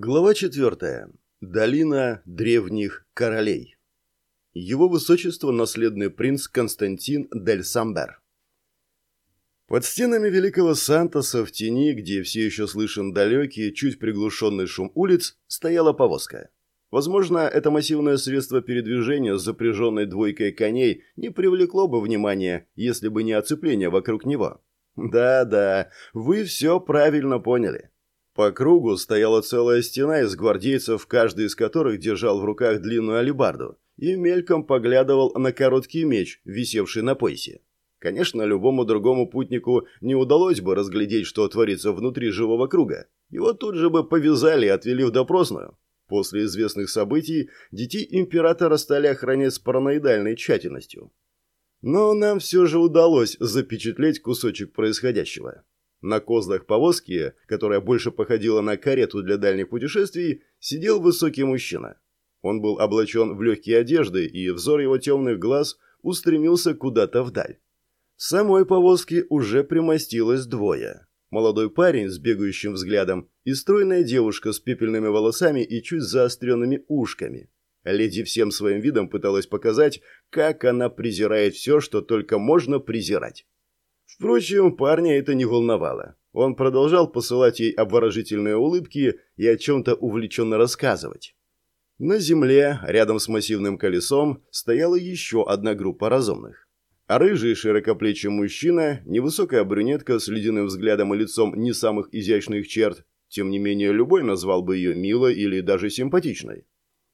Глава 4. Долина древних королей. Его высочество наследный принц Константин дель Самбер. Под стенами Великого Сантоса в тени, где все еще слышен далекий, чуть приглушенный шум улиц, стояла повозка. Возможно, это массивное средство передвижения с запряженной двойкой коней не привлекло бы внимания, если бы не оцепление вокруг него. Да-да, вы все правильно поняли. По кругу стояла целая стена из гвардейцев, каждый из которых держал в руках длинную алебарду и мельком поглядывал на короткий меч, висевший на поясе. Конечно, любому другому путнику не удалось бы разглядеть, что творится внутри живого круга. Его тут же бы повязали и отвели в допросную. После известных событий детей императора стали охранять с параноидальной тщательностью. Но нам все же удалось запечатлеть кусочек происходящего. На козлах повозки, которая больше походила на карету для дальних путешествий, сидел высокий мужчина. Он был облачен в легкие одежды, и взор его темных глаз устремился куда-то вдаль. В самой повозке уже примостилось двое. Молодой парень с бегающим взглядом и стройная девушка с пепельными волосами и чуть заостренными ушками. Леди всем своим видом пыталась показать, как она презирает все, что только можно презирать. Впрочем, парня это не волновало. Он продолжал посылать ей обворожительные улыбки и о чем-то увлеченно рассказывать. На земле, рядом с массивным колесом, стояла еще одна группа разумных. А рыжий широкоплечий мужчина, невысокая брюнетка с ледяным взглядом и лицом не самых изящных черт, тем не менее любой назвал бы ее милой или даже симпатичной.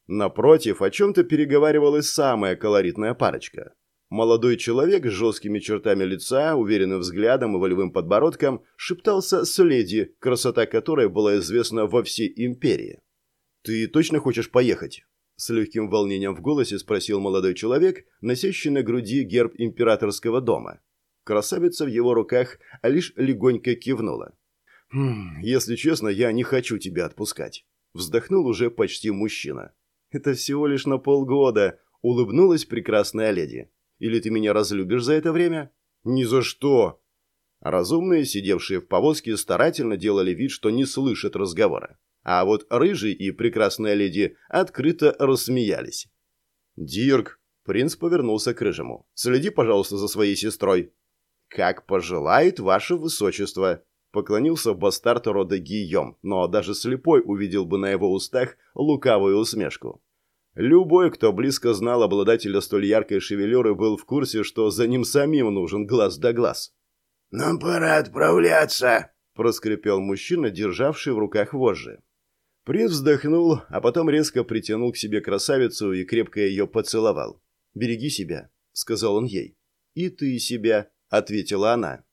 Напротив, о чем-то переговаривалась самая колоритная парочка. Молодой человек с жесткими чертами лица, уверенным взглядом и волевым подбородком шептался с леди, красота которой была известна во всей империи. «Ты точно хочешь поехать?» С легким волнением в голосе спросил молодой человек, носящий на груди герб императорского дома. Красавица в его руках лишь легонько кивнула. «Хм, «Если честно, я не хочу тебя отпускать», — вздохнул уже почти мужчина. «Это всего лишь на полгода», — улыбнулась прекрасная леди. «Или ты меня разлюбишь за это время?» «Ни за что!» Разумные, сидевшие в повозке, старательно делали вид, что не слышат разговора. А вот рыжий и прекрасная леди открыто рассмеялись. «Дирк!» – принц повернулся к рыжему. «Следи, пожалуйста, за своей сестрой». «Как пожелает ваше высочество!» – поклонился бастард рода Гийом, но даже слепой увидел бы на его устах лукавую усмешку. Любой, кто близко знал обладателя столь яркой шевелюры, был в курсе, что за ним самим нужен глаз да глаз. «Нам пора отправляться!» – проскрипел мужчина, державший в руках вожжи. Принц вздохнул, а потом резко притянул к себе красавицу и крепко ее поцеловал. «Береги себя», — сказал он ей. «И ты себя», — ответила она.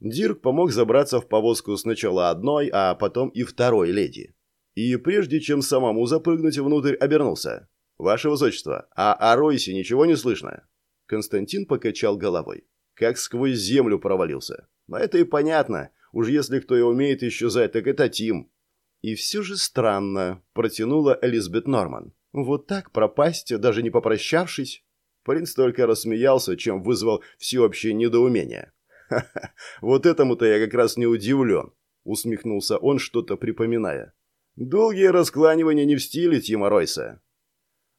Дирк помог забраться в повозку сначала одной, а потом и второй леди. И прежде чем самому запрыгнуть внутрь, обернулся. «Ваше высочество, а о Ройсе ничего не слышно?» Константин покачал головой. Как сквозь землю провалился. Но это и понятно. Уж если кто и умеет исчезать, так это Тим. «И все же странно», – протянула Элизабет Норман. «Вот так пропасть, даже не попрощавшись?» Принц только рассмеялся, чем вызвал всеобщее недоумение. «Ха-ха, вот этому-то я как раз не удивлен», – усмехнулся он, что-то припоминая. «Долгие раскланивания не в стиле Тима Ройса».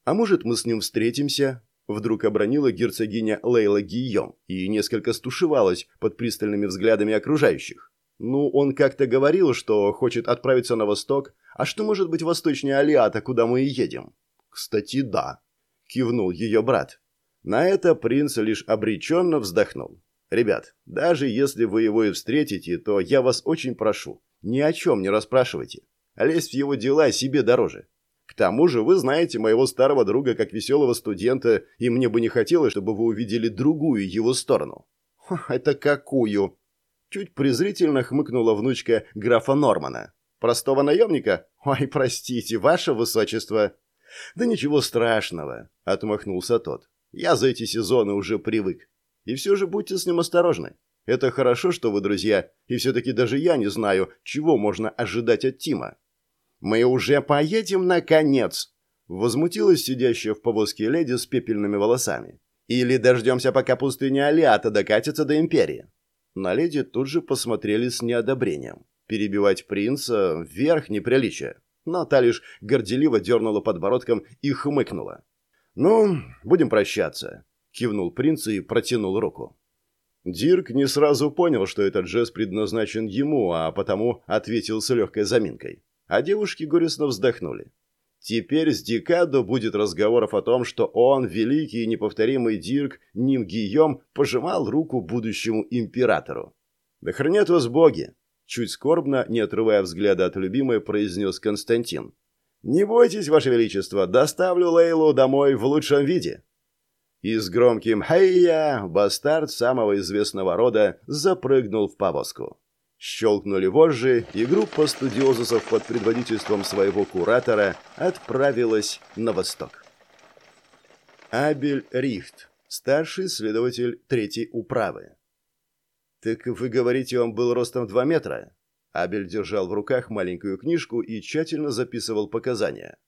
«А может, мы с ним встретимся?» Вдруг обронила герцогиня Лейла Гийом и несколько стушевалась под пристальными взглядами окружающих. Ну, он как-то говорил, что хочет отправиться на восток. А что может быть восточнее Алиата, куда мы и едем? Кстати, да. Кивнул ее брат. На это принц лишь обреченно вздохнул. «Ребят, даже если вы его и встретите, то я вас очень прошу, ни о чем не расспрашивайте. Лезть в его дела себе дороже. Тому же вы знаете моего старого друга как веселого студента, и мне бы не хотелось, чтобы вы увидели другую его сторону». «Это какую?» Чуть презрительно хмыкнула внучка графа Нормана. «Простого наемника? Ой, простите, ваше высочество!» «Да ничего страшного», — отмахнулся тот. «Я за эти сезоны уже привык. И все же будьте с ним осторожны. Это хорошо, что вы друзья, и все-таки даже я не знаю, чего можно ожидать от Тима». «Мы уже поедем, наконец!» Возмутилась сидящая в повозке леди с пепельными волосами. «Или дождемся, пока пустыня Алиата докатится до Империи?» На леди тут же посмотрели с неодобрением. Перебивать принца – верх неприличия. но та лишь горделиво дернула подбородком и хмыкнула. «Ну, будем прощаться», — кивнул принц и протянул руку. Дирк не сразу понял, что этот жест предназначен ему, а потому ответил с легкой заминкой. А девушки горестно вздохнули. Теперь с Дикадо будет разговоров о том, что он, великий и неповторимый Дирк Ним Гийом, пожимал руку будущему императору. «Да хранят вас боги!» Чуть скорбно, не отрывая взгляда от любимой, произнес Константин. «Не бойтесь, Ваше Величество, доставлю Лейлу домой в лучшем виде». И с громким «Хей-я!» бастард самого известного рода запрыгнул в повозку. Щелкнули вожжи, и группа студиозусов под предводительством своего куратора отправилась на восток. Абель Рихт, старший следователь третьей управы. «Так вы говорите, он был ростом 2 метра?» Абель держал в руках маленькую книжку и тщательно записывал показания.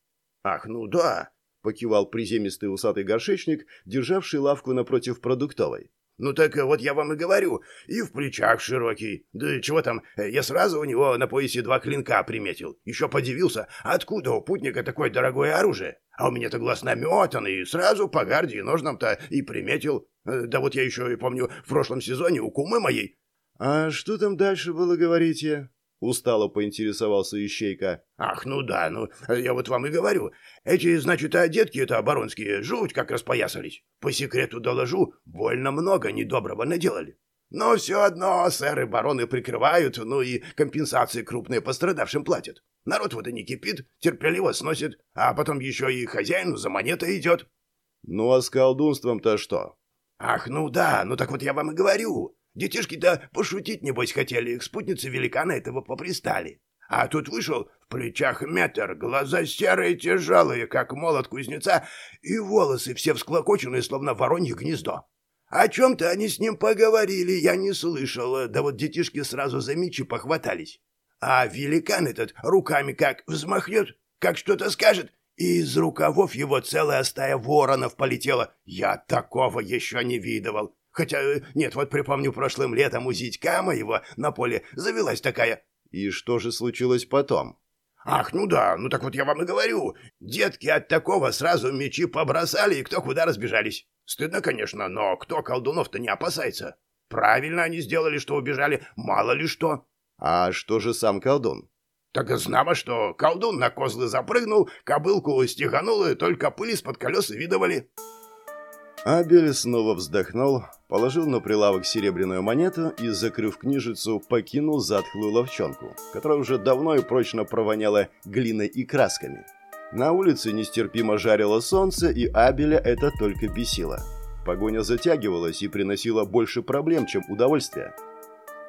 «Ах, ну да!» покивал приземистый усатый горшечник, державший лавку напротив продуктовой. «Ну так вот я вам и говорю, и в плечах широкий. Да чего там, я сразу у него на поясе два клинка приметил. Еще подивился, откуда у путника такое дорогое оружие? А у меня-то глаз наметан, и сразу по гарде и ножнам-то и приметил. Да вот я еще и помню, в прошлом сезоне у кумы моей...» «А что там дальше было, говорите?» Устало поинтересовался Ищейка. «Ах, ну да, ну, я вот вам и говорю. Эти, значит, одетки-то оборонские жуть как распоясались. По секрету доложу, больно много недоброго наделали. Но все одно сэры-бароны прикрывают, ну и компенсации крупные пострадавшим платят. Народ вот и не кипит, терпеливо сносит, а потом еще и хозяину за монетой идет». «Ну а с колдунством-то что?» «Ах, ну да, ну так вот я вам и говорю. Детишки-то пошутить, небось, хотели, к спутнице великана этого попристали. А тут вышел в плечах метр, глаза серые тяжелые, как молот кузнеца, и волосы все всклокоченные, словно воронье гнездо. О чем-то они с ним поговорили, я не слышал, да вот детишки сразу за мечи похватались. А великан этот руками как взмахнет, как что-то скажет, и из рукавов его целая стая воронов полетела. Я такого еще не видывал. Хотя, э, нет, вот припомню, прошлым летом у зятька моего на поле завелась такая... И что же случилось потом? Ах, ну да, ну так вот я вам и говорю. Детки от такого сразу мечи побросали и кто куда разбежались. Стыдно, конечно, но кто колдунов-то не опасается? Правильно они сделали, что убежали, мало ли что. А что же сам колдун? Так знамо, что колдун на козлы запрыгнул, кобылку стеганул, и только пыль из-под колес видывали. Абель снова вздохнул, положил на прилавок серебряную монету и, закрыв книжицу, покинул затхлую ловчонку, которая уже давно и прочно провоняла глиной и красками. На улице нестерпимо жарило солнце, и Абеля это только бесило. Погоня затягивалась и приносила больше проблем, чем удовольствия.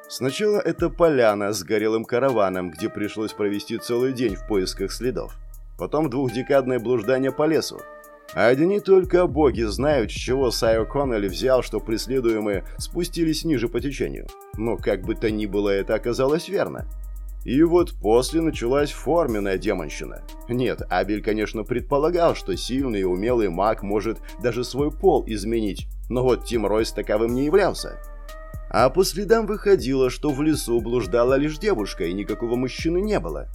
Сначала это поляна с горелым караваном, где пришлось провести целый день в поисках следов. Потом двухдекадное блуждание по лесу, Одни только боги знают, с чего Сайо Коннелли взял, что преследуемые спустились ниже по течению. Но как бы то ни было, это оказалось верно. И вот после началась форменная демонщина. Нет, Абель, конечно, предполагал, что сильный и умелый маг может даже свой пол изменить, но вот Тим Ройс таковым не являлся. А по следам выходило, что в лесу блуждала лишь девушка, и никакого мужчины не было.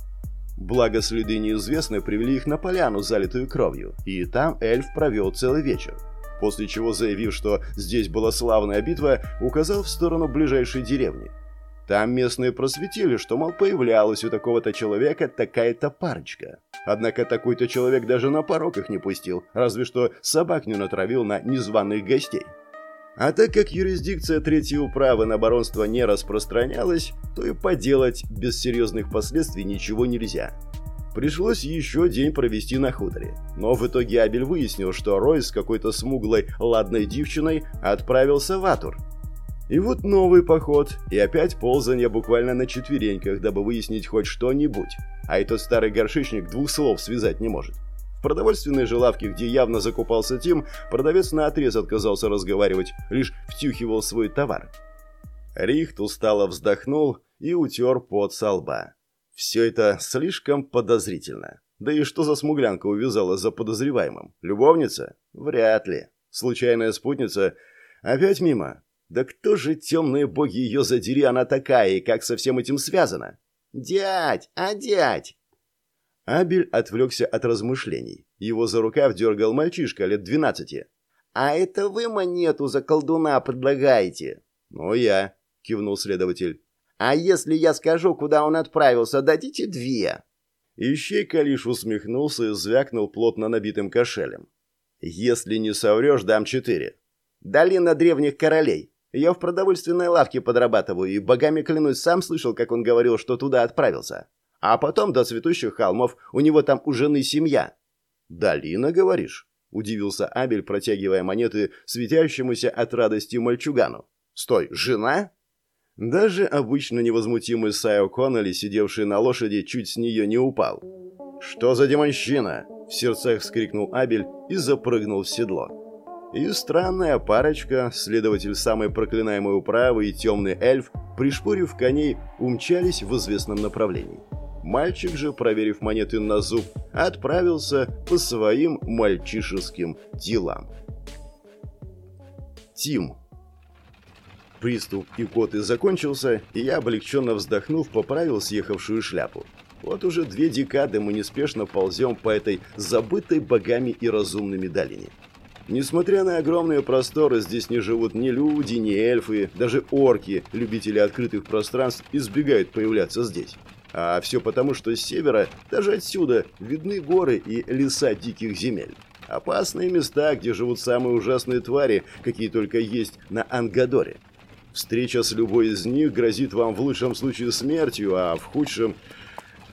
Благо следы неизвестные привели их на поляну, залитую кровью, и там эльф провел целый вечер. После чего, заявив, что здесь была славная битва, указал в сторону ближайшей деревни. Там местные просветили, что, мол, появлялась у такого-то человека такая-то парочка. Однако такой-то человек даже на порог их не пустил, разве что собак не натравил на незваных гостей. А так как юрисдикция третьей управы на баронство не распространялась, то и поделать без серьезных последствий ничего нельзя. Пришлось еще день провести на хуторе. Но в итоге Абель выяснил, что Рой с какой-то смуглой ладной девчиной отправился в Атур. И вот новый поход, и опять ползание буквально на четвереньках, дабы выяснить хоть что-нибудь. А этот старый горшечник двух слов связать не может. В продовольственной же лавке, где явно закупался Тим, продавец наотрез отказался разговаривать, лишь втюхивал свой товар. Рихт устало вздохнул и утер пот со лба. Все это слишком подозрительно. Да и что за смуглянка увязала за подозреваемым? Любовница? Вряд ли. Случайная спутница? Опять мимо? Да кто же темные боги ее задери, она такая, и как со всем этим связана? «Дядь! А дядь!» Абель отвлекся от размышлений. Его за рукав дергал мальчишка лет двенадцати. «А это вы монету за колдуна предлагаете?» «Ну, я», — кивнул следователь. «А если я скажу, куда он отправился, дадите две?» Ищейка лишь усмехнулся и звякнул плотно набитым кошелем. «Если не соврешь, дам четыре». «Долина древних королей. Я в продовольственной лавке подрабатываю, и богами клянусь, сам слышал, как он говорил, что туда отправился. А потом до цветущих холмов, у него там у жены семья». «Долина, говоришь?» – удивился Абель, протягивая монеты светящемуся от радости мальчугану. «Стой, жена?» Даже обычно невозмутимый Сайо Коннелли, сидевший на лошади, чуть с нее не упал. «Что за демонщина?» – в сердцах вскрикнул Абель и запрыгнул в седло. И странная парочка, следователь самой проклинаемой управы и темный эльф, пришпорив коней, умчались в известном направлении. Мальчик же, проверив монеты на зуб, отправился по своим мальчишеским делам. Тим. Приступ икоты закончился, и я, облегченно вздохнув, поправил съехавшую шляпу. Вот уже две декады мы неспешно ползем по этой забытой богами и разумными долине. Несмотря на огромные просторы, здесь не живут ни люди, ни эльфы, даже орки, любители открытых пространств, избегают появляться здесь. А все потому, что с севера, даже отсюда, видны горы и леса диких земель. Опасные места, где живут самые ужасные твари, какие только есть на Ангадоре. Встреча с любой из них грозит вам в лучшем случае смертью, а в худшем...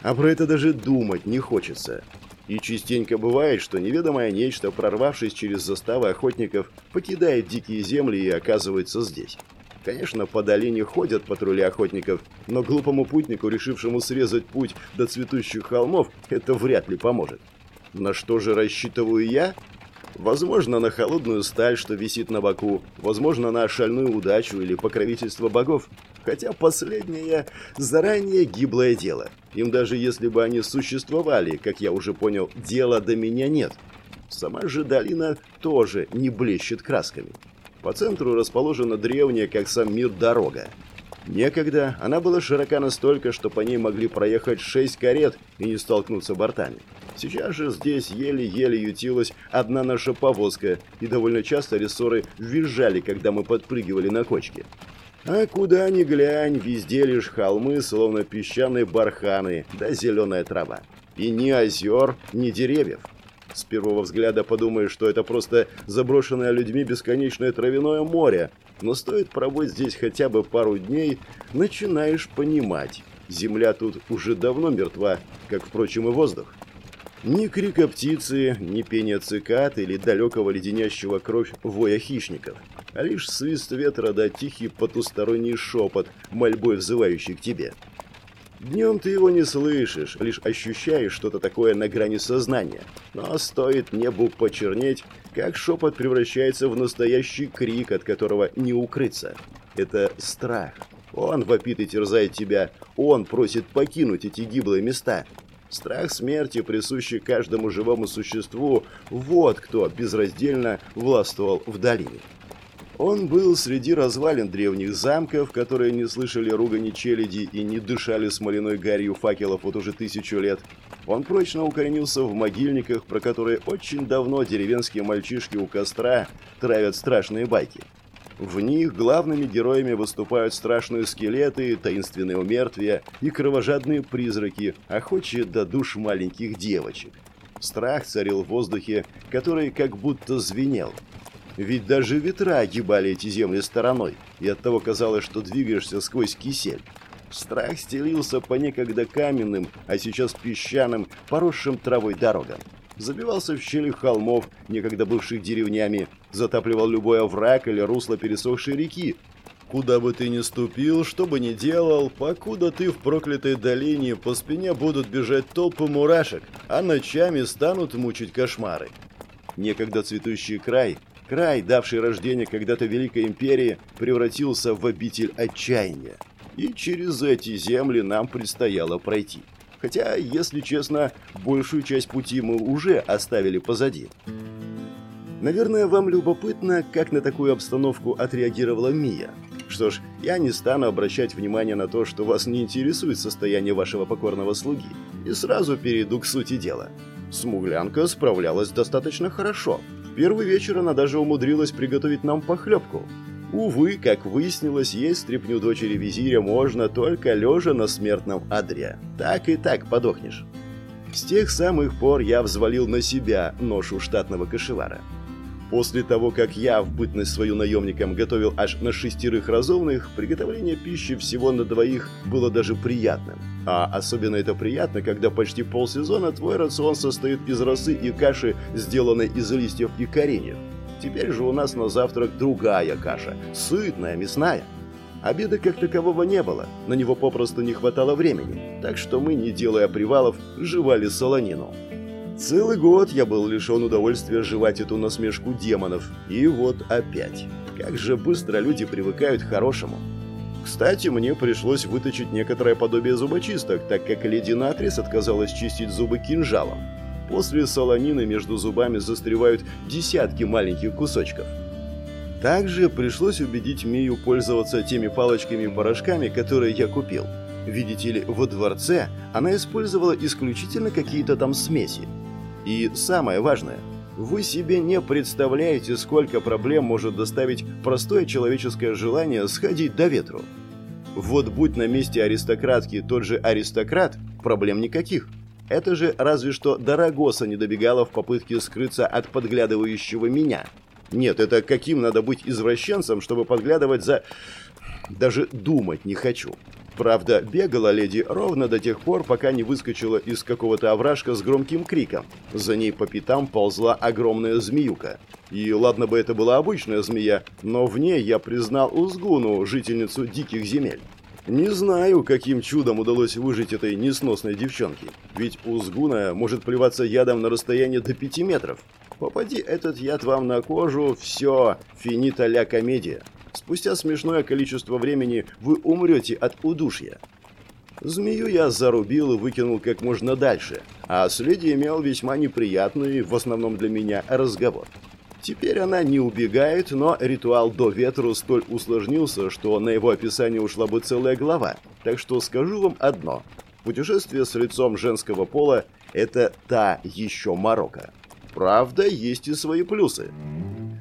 А про это даже думать не хочется. И частенько бывает, что неведомое нечто, прорвавшись через заставы охотников, покидает дикие земли и оказывается здесь. Конечно, по долине ходят патрули охотников, но глупому путнику, решившему срезать путь до цветущих холмов, это вряд ли поможет. На что же рассчитываю я? Возможно, на холодную сталь, что висит на боку, возможно, на шальную удачу или покровительство богов. Хотя последнее заранее гиблое дело. Им даже если бы они существовали, как я уже понял, дела до меня нет. Сама же долина тоже не блещет красками. По центру расположена древняя, как сам мир, дорога. Некогда она была широка настолько, что по ней могли проехать шесть карет и не столкнуться бортами. Сейчас же здесь еле-еле ютилась одна наша повозка, и довольно часто рессоры визжали, когда мы подпрыгивали на кочке. А куда ни глянь, везде лишь холмы, словно песчаные барханы, да зеленая трава. И ни озер, ни деревьев. С первого взгляда подумаешь, что это просто заброшенное людьми бесконечное травяное море, но стоит пробыть здесь хотя бы пару дней, начинаешь понимать. Земля тут уже давно мертва, как, впрочем, и воздух. Ни крика птицы, ни пения цикад или далекого леденящего кровь воя хищников, а лишь свист ветра да тихий потусторонний шепот, мольбой взывающий к тебе. Днем ты его не слышишь, лишь ощущаешь что-то такое на грани сознания. Но стоит небу почернеть, как шепот превращается в настоящий крик, от которого не укрыться. Это страх. Он вопит и терзает тебя. Он просит покинуть эти гиблые места. Страх смерти, присущий каждому живому существу, вот кто безраздельно властвовал в долине. Он был среди развалин древних замков, которые не слышали ругани челяди и не дышали смоляной гарью факелов вот уже тысячу лет. Он прочно укоренился в могильниках, про которые очень давно деревенские мальчишки у костра травят страшные байки. В них главными героями выступают страшные скелеты, таинственные умертвия и кровожадные призраки, охочие до душ маленьких девочек. Страх царил в воздухе, который как будто звенел – ведь даже ветра огибали эти земли стороной, и оттого казалось, что двигаешься сквозь кисель. Страх стелился по некогда каменным, а сейчас песчаным, поросшим травой дорогам. Забивался в щели холмов, некогда бывших деревнями, затапливал любой овраг или русло пересохшей реки. Куда бы ты ни ступил, что бы ни делал, покуда ты в проклятой долине, по спине будут бежать толпы мурашек, а ночами станут мучить кошмары. Некогда цветущий край Край, давший рождение когда-то Великой Империи, превратился в обитель отчаяния. И через эти земли нам предстояло пройти. Хотя, если честно, большую часть пути мы уже оставили позади. Наверное, вам любопытно, как на такую обстановку отреагировала Мия. Что ж, я не стану обращать внимание на то, что вас не интересует состояние вашего покорного слуги, и сразу перейду к сути дела. Смуглянка справлялась достаточно хорошо. Первый вечер она даже умудрилась приготовить нам похлебку. Увы, как выяснилось, есть стряпню дочери визиря можно только лежа на смертном одре. Так и так подохнешь. С тех самых пор я взвалил на себя ношу штатного кошевара. После того, как я в бытность свою наемником готовил аж на шестерых разумных, приготовление пищи всего на двоих было даже приятным. А особенно это приятно, когда почти полсезона твой рацион состоит из росы и каши, сделанной из листьев и кореньев. Теперь же у нас на завтрак другая каша, сытная, мясная. Обеда как такового не было, на него попросту не хватало времени, так что мы, не делая привалов, жевали солонину. Целый год я был лишен удовольствия жевать эту насмешку демонов. И вот опять. Как же быстро люди привыкают к хорошему. Кстати, мне пришлось выточить некоторое подобие зубочисток, так как леди Натрис отказалась чистить зубы кинжалом. После солонины между зубами застревают десятки маленьких кусочков. Также пришлось убедить Мию пользоваться теми палочками и порошками, которые я купил. Видите ли, во дворце она использовала исключительно какие-то там смеси. И самое важное, вы себе не представляете, сколько проблем может доставить простое человеческое желание сходить до ветру. Вот будь на месте аристократки тот же аристократ, проблем никаких. Это же разве что Дорогоса не добегала в попытке скрыться от подглядывающего меня. Нет, это каким надо быть извращенцем, чтобы подглядывать за... Даже думать не хочу. Правда, бегала леди ровно до тех пор, пока не выскочила из какого-то овражка с громким криком. За ней по пятам ползла огромная змеюка. И ладно бы это была обычная змея, но в ней я признал Узгуну, жительницу диких земель. Не знаю, каким чудом удалось выжить этой несносной девчонке. Ведь Узгуна может плеваться ядом на расстояние до пяти метров. Попади этот яд вам на кожу, все, финита ля комедия. Спустя смешное количество времени вы умрете от удушья. Змею я зарубил и выкинул как можно дальше, а с леди имел весьма неприятный, в основном для меня, разговор. Теперь она не убегает, но ритуал до ветру столь усложнился, что на его описание ушла бы целая глава. Так что скажу вам одно. Путешествие с лицом женского пола – это та еще Марокко. Правда, есть и свои плюсы.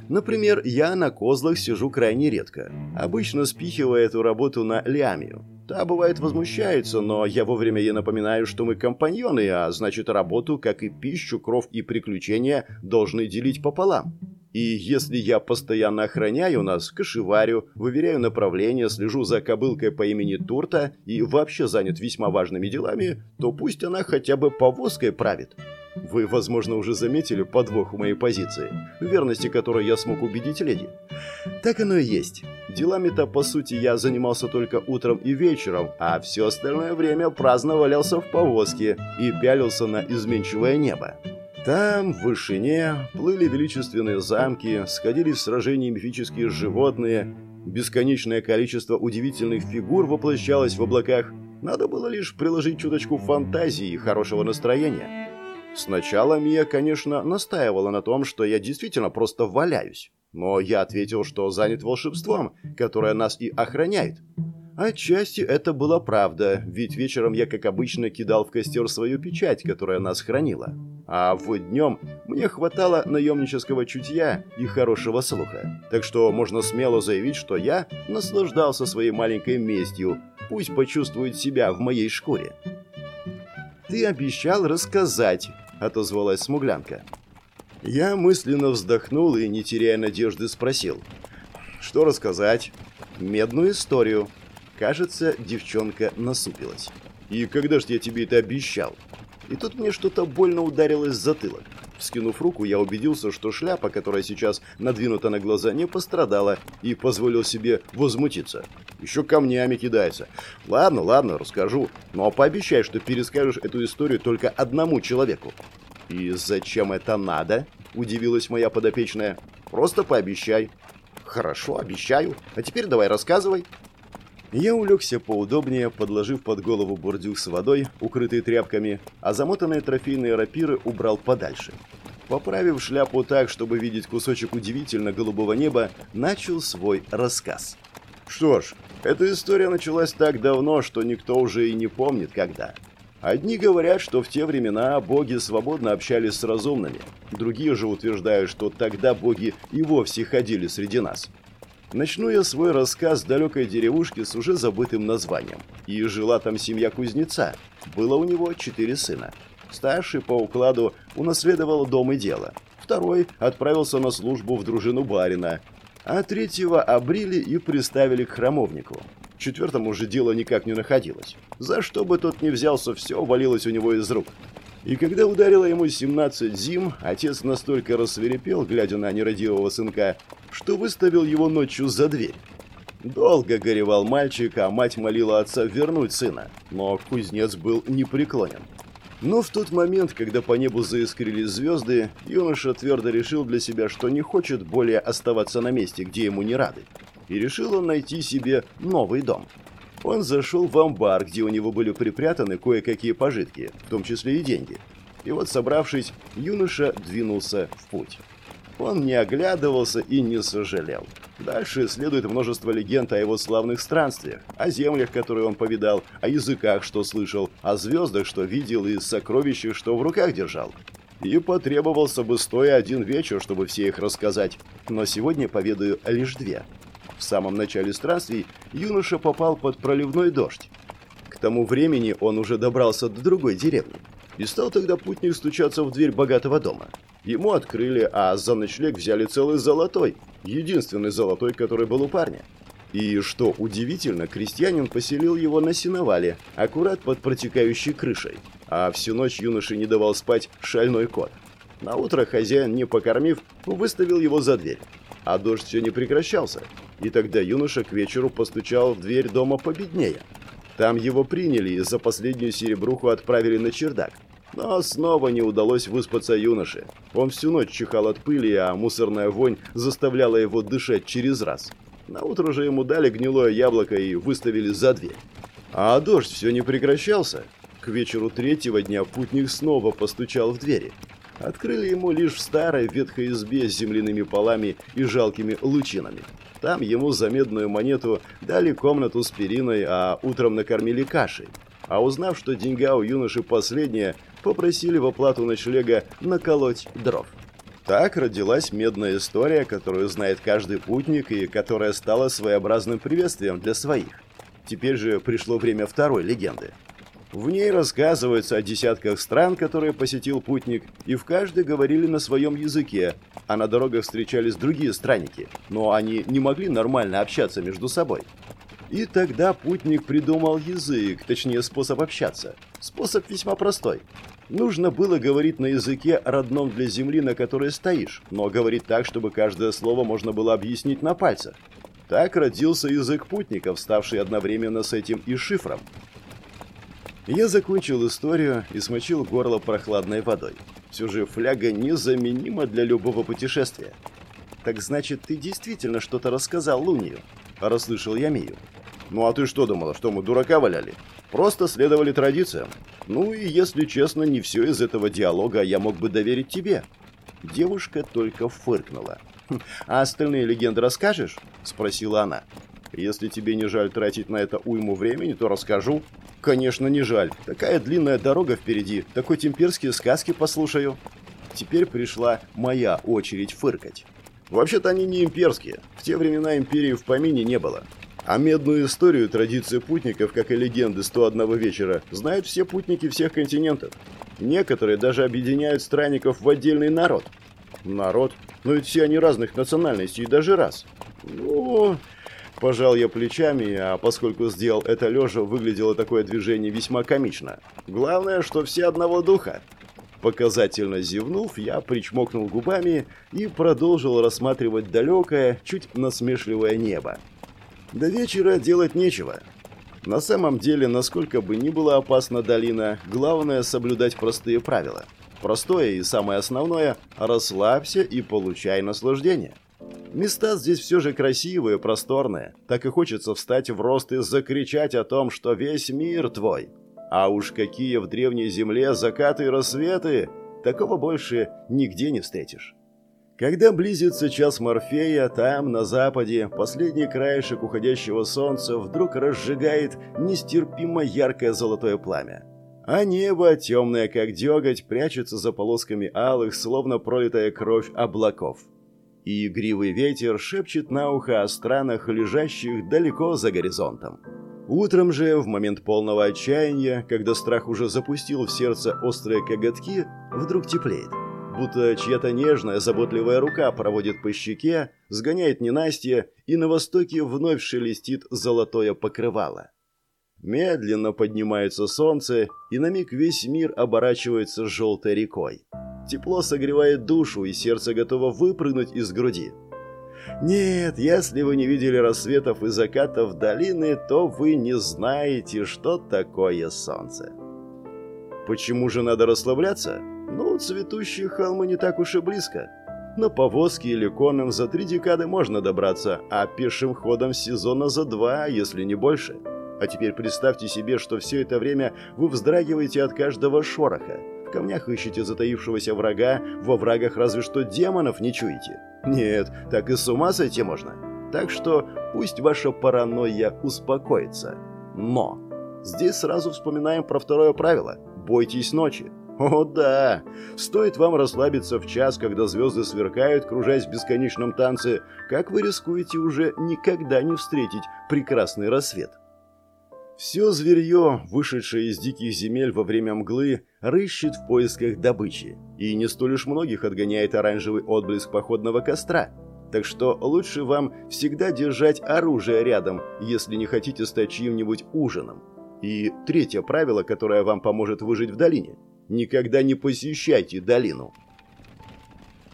Например, я на козлах сижу крайне редко, обычно спихивая эту работу на Лиамию. Та, бывает, возмущается, но я вовремя ей напоминаю, что мы компаньоны, а значит, работу, как и пищу, кров и приключения, должны делить пополам. И если я постоянно охраняю нас, кошеварю, выверяю направление, слежу за кобылкой по имени Турта и вообще занят весьма важными делами, то пусть она хотя бы повозкой правит. Вы, возможно, уже заметили подвох в моей позиции, в верности которой я смог убедить леди. Так оно и есть. Делами-то, по сути, я занимался только утром и вечером, а все остальное время праздно валялся в повозке и пялился на изменчивое небо. Там, в вышине, плыли величественные замки, сходили в сражения мифические животные, бесконечное количество удивительных фигур воплощалось в облаках. Надо было лишь приложить чуточку фантазии и хорошего настроения. Сначала Мия, конечно, настаивала на том, что я действительно просто валяюсь. Но я ответил, что занят волшебством, которое нас и охраняет. Отчасти это была правда, ведь вечером я, как обычно, кидал в костер свою печать, которая нас хранила. А вот днем мне хватало наемнического чутья и хорошего слуха. Так что можно смело заявить, что я наслаждался своей маленькой местью, пусть почувствует себя в моей шкуре. «Ты обещал рассказать», — отозвалась смуглянка. Я мысленно вздохнул и, не теряя надежды, спросил. «Что рассказать?» «Медную историю». Кажется, девчонка насупилась. «И когда ж я тебе это обещал?» И тут мне что-то больно ударилось в затылок. Вскинув руку, я убедился, что шляпа, которая сейчас надвинута на глаза, не пострадала, и позволил себе возмутиться. Еще камнями кидается. Ладно, ладно, расскажу. Но пообещай, что перескажешь эту историю только одному человеку. «И зачем это надо?» – удивилась моя подопечная. «Просто пообещай». «Хорошо, обещаю. А теперь давай рассказывай». Я улегся поудобнее, подложив под голову бурдюк с водой, укрытый тряпками, а замотанные трофейные рапиры убрал подальше. Поправив шляпу так, чтобы видеть кусочек удивительно голубого неба, начал свой рассказ. Что ж, эта история началась так давно, что никто уже и не помнит когда. Одни говорят, что в те времена боги свободно общались с разумными, другие же утверждают, что тогда боги и вовсе ходили среди нас. Начну я свой рассказ с далекой деревушки с уже забытым названием. И жила там семья кузнеца. Было у него четыре сына. Старший по укладу унаследовал дом и дело. Второй отправился на службу в дружину барина. А третьего обрили и приставили к храмовнику. Четвертому же дело никак не находилось. За что бы тот ни взялся, все валилось у него из рук. И когда ударило ему 17 зим, отец настолько рассверепел, глядя на нерадивого сынка, что выставил его ночью за дверь. Долго горевал мальчик, а мать молила отца вернуть сына, но кузнец был непреклонен. Но в тот момент, когда по небу заискрились звезды, юноша твердо решил для себя, что не хочет более оставаться на месте, где ему не рады и решил он найти себе новый дом. Он зашел в амбар, где у него были припрятаны кое-какие пожитки, в том числе и деньги. И вот, собравшись, юноша двинулся в путь. Он не оглядывался и не сожалел. Дальше следует множество легенд о его славных странствиях, о землях, которые он повидал, о языках, что слышал, о звездах, что видел, и сокровищах, что в руках держал. И потребовался бы стоя один вечер, чтобы все их рассказать. Но сегодня поведаю лишь две. В самом начале странствий юноша попал под проливной дождь. К тому времени он уже добрался до другой деревни. И стал тогда путник стучаться в дверь богатого дома. Ему открыли, а за ночлег взяли целый золотой. Единственный золотой, который был у парня. И, что удивительно, крестьянин поселил его на сеновале, аккурат под протекающей крышей. А всю ночь юноше не давал спать шальной кот. На утро хозяин, не покормив, выставил его за дверь. А дождь все не прекращался. И тогда юноша к вечеру постучал в дверь дома победнее. Там его приняли и за последнюю серебруху отправили на чердак. Но снова не удалось выспаться юноше. Он всю ночь чихал от пыли, а мусорная вонь заставляла его дышать через раз. На утро же ему дали гнилое яблоко и выставили за дверь. А дождь все не прекращался. К вечеру третьего дня путник снова постучал в двери. Открыли ему лишь в старой ветхой избе с земляными полами и жалкими лучинами. Там ему за медную монету дали комнату с периной, а утром накормили кашей. А узнав, что деньга у юноши последняя, попросили в оплату ночлега наколоть дров. Так родилась медная история, которую знает каждый путник и которая стала своеобразным приветствием для своих. Теперь же пришло время второй легенды. В ней рассказывается о десятках стран, которые посетил путник, и в каждой говорили на своем языке, а на дорогах встречались другие странники, но они не могли нормально общаться между собой. И тогда путник придумал язык, точнее способ общаться. Способ весьма простой. Нужно было говорить на языке, родном для земли, на которой стоишь, но говорить так, чтобы каждое слово можно было объяснить на пальцах. Так родился язык путников, ставший одновременно с этим и шифром. Я закончил историю и смочил горло прохладной водой. Все же фляга незаменима для любого путешествия. «Так значит, ты действительно что-то рассказал Лунию?» – расслышал я Мию. «Ну а ты что думала, что мы дурака валяли? Просто следовали традициям. Ну и, если честно, не все из этого диалога я мог бы доверить тебе». Девушка только фыркнула. «Хм, «А остальные легенды расскажешь?» – спросила она. «Если тебе не жаль тратить на это уйму времени, то расскажу», Конечно, не жаль. Такая длинная дорога впереди. Такой темперские сказки послушаю. Теперь пришла моя очередь фыркать. Вообще-то они не имперские. В те времена империи в помине не было. А медную историю традиции путников, как и легенды 101 вечера, знают все путники всех континентов. Некоторые даже объединяют странников в отдельный народ. Народ? Но ведь все они разных национальностей и даже раз. Ну, Пожал я плечами, а поскольку сделал это лежа, выглядело такое движение весьма комично. Главное, что все одного духа. Показательно зевнув, я причмокнул губами и продолжил рассматривать далекое, чуть насмешливое небо. До вечера делать нечего. На самом деле, насколько бы ни была опасна долина, главное соблюдать простые правила. Простое и самое основное – расслабься и получай наслаждение. Места здесь все же красивые, просторные. Так и хочется встать в рост и закричать о том, что весь мир твой. А уж какие в древней земле закаты и рассветы, такого больше нигде не встретишь. Когда близится час Морфея, там, на западе, последний краешек уходящего солнца вдруг разжигает нестерпимо яркое золотое пламя. А небо, темное как деготь, прячется за полосками алых, словно пролитая кровь облаков. И игривый ветер шепчет на ухо о странах, лежащих далеко за горизонтом. Утром же, в момент полного отчаяния, когда страх уже запустил в сердце острые коготки, вдруг теплеет. Будто чья-то нежная, заботливая рука проводит по щеке, сгоняет ненастье, и на востоке вновь шелестит золотое покрывало. Медленно поднимается солнце, и на миг весь мир оборачивается желтой рекой. Тепло согревает душу, и сердце готово выпрыгнуть из груди. Нет, если вы не видели рассветов и закатов долины, то вы не знаете, что такое солнце. Почему же надо расслабляться? Ну, цветущие холмы не так уж и близко. На повозке или конном за три декады можно добраться, а пешим ходом сезона за два, если не больше. А теперь представьте себе, что все это время вы вздрагиваете от каждого шороха. Камнях ищете затаившегося врага, во врагах разве что демонов не чуете. Нет, так и с ума сойти можно. Так что пусть ваша паранойя успокоится. Но здесь сразу вспоминаем про второе правило – бойтесь ночи. О да, стоит вам расслабиться в час, когда звезды сверкают, кружась в бесконечном танце, как вы рискуете уже никогда не встретить прекрасный рассвет. Все зверье, вышедшее из диких земель во время мглы, рыщет в поисках добычи, и не столь уж многих отгоняет оранжевый отблеск походного костра. Так что лучше вам всегда держать оружие рядом, если не хотите стать чьим-нибудь ужином. И третье правило, которое вам поможет выжить в долине – никогда не посещайте долину.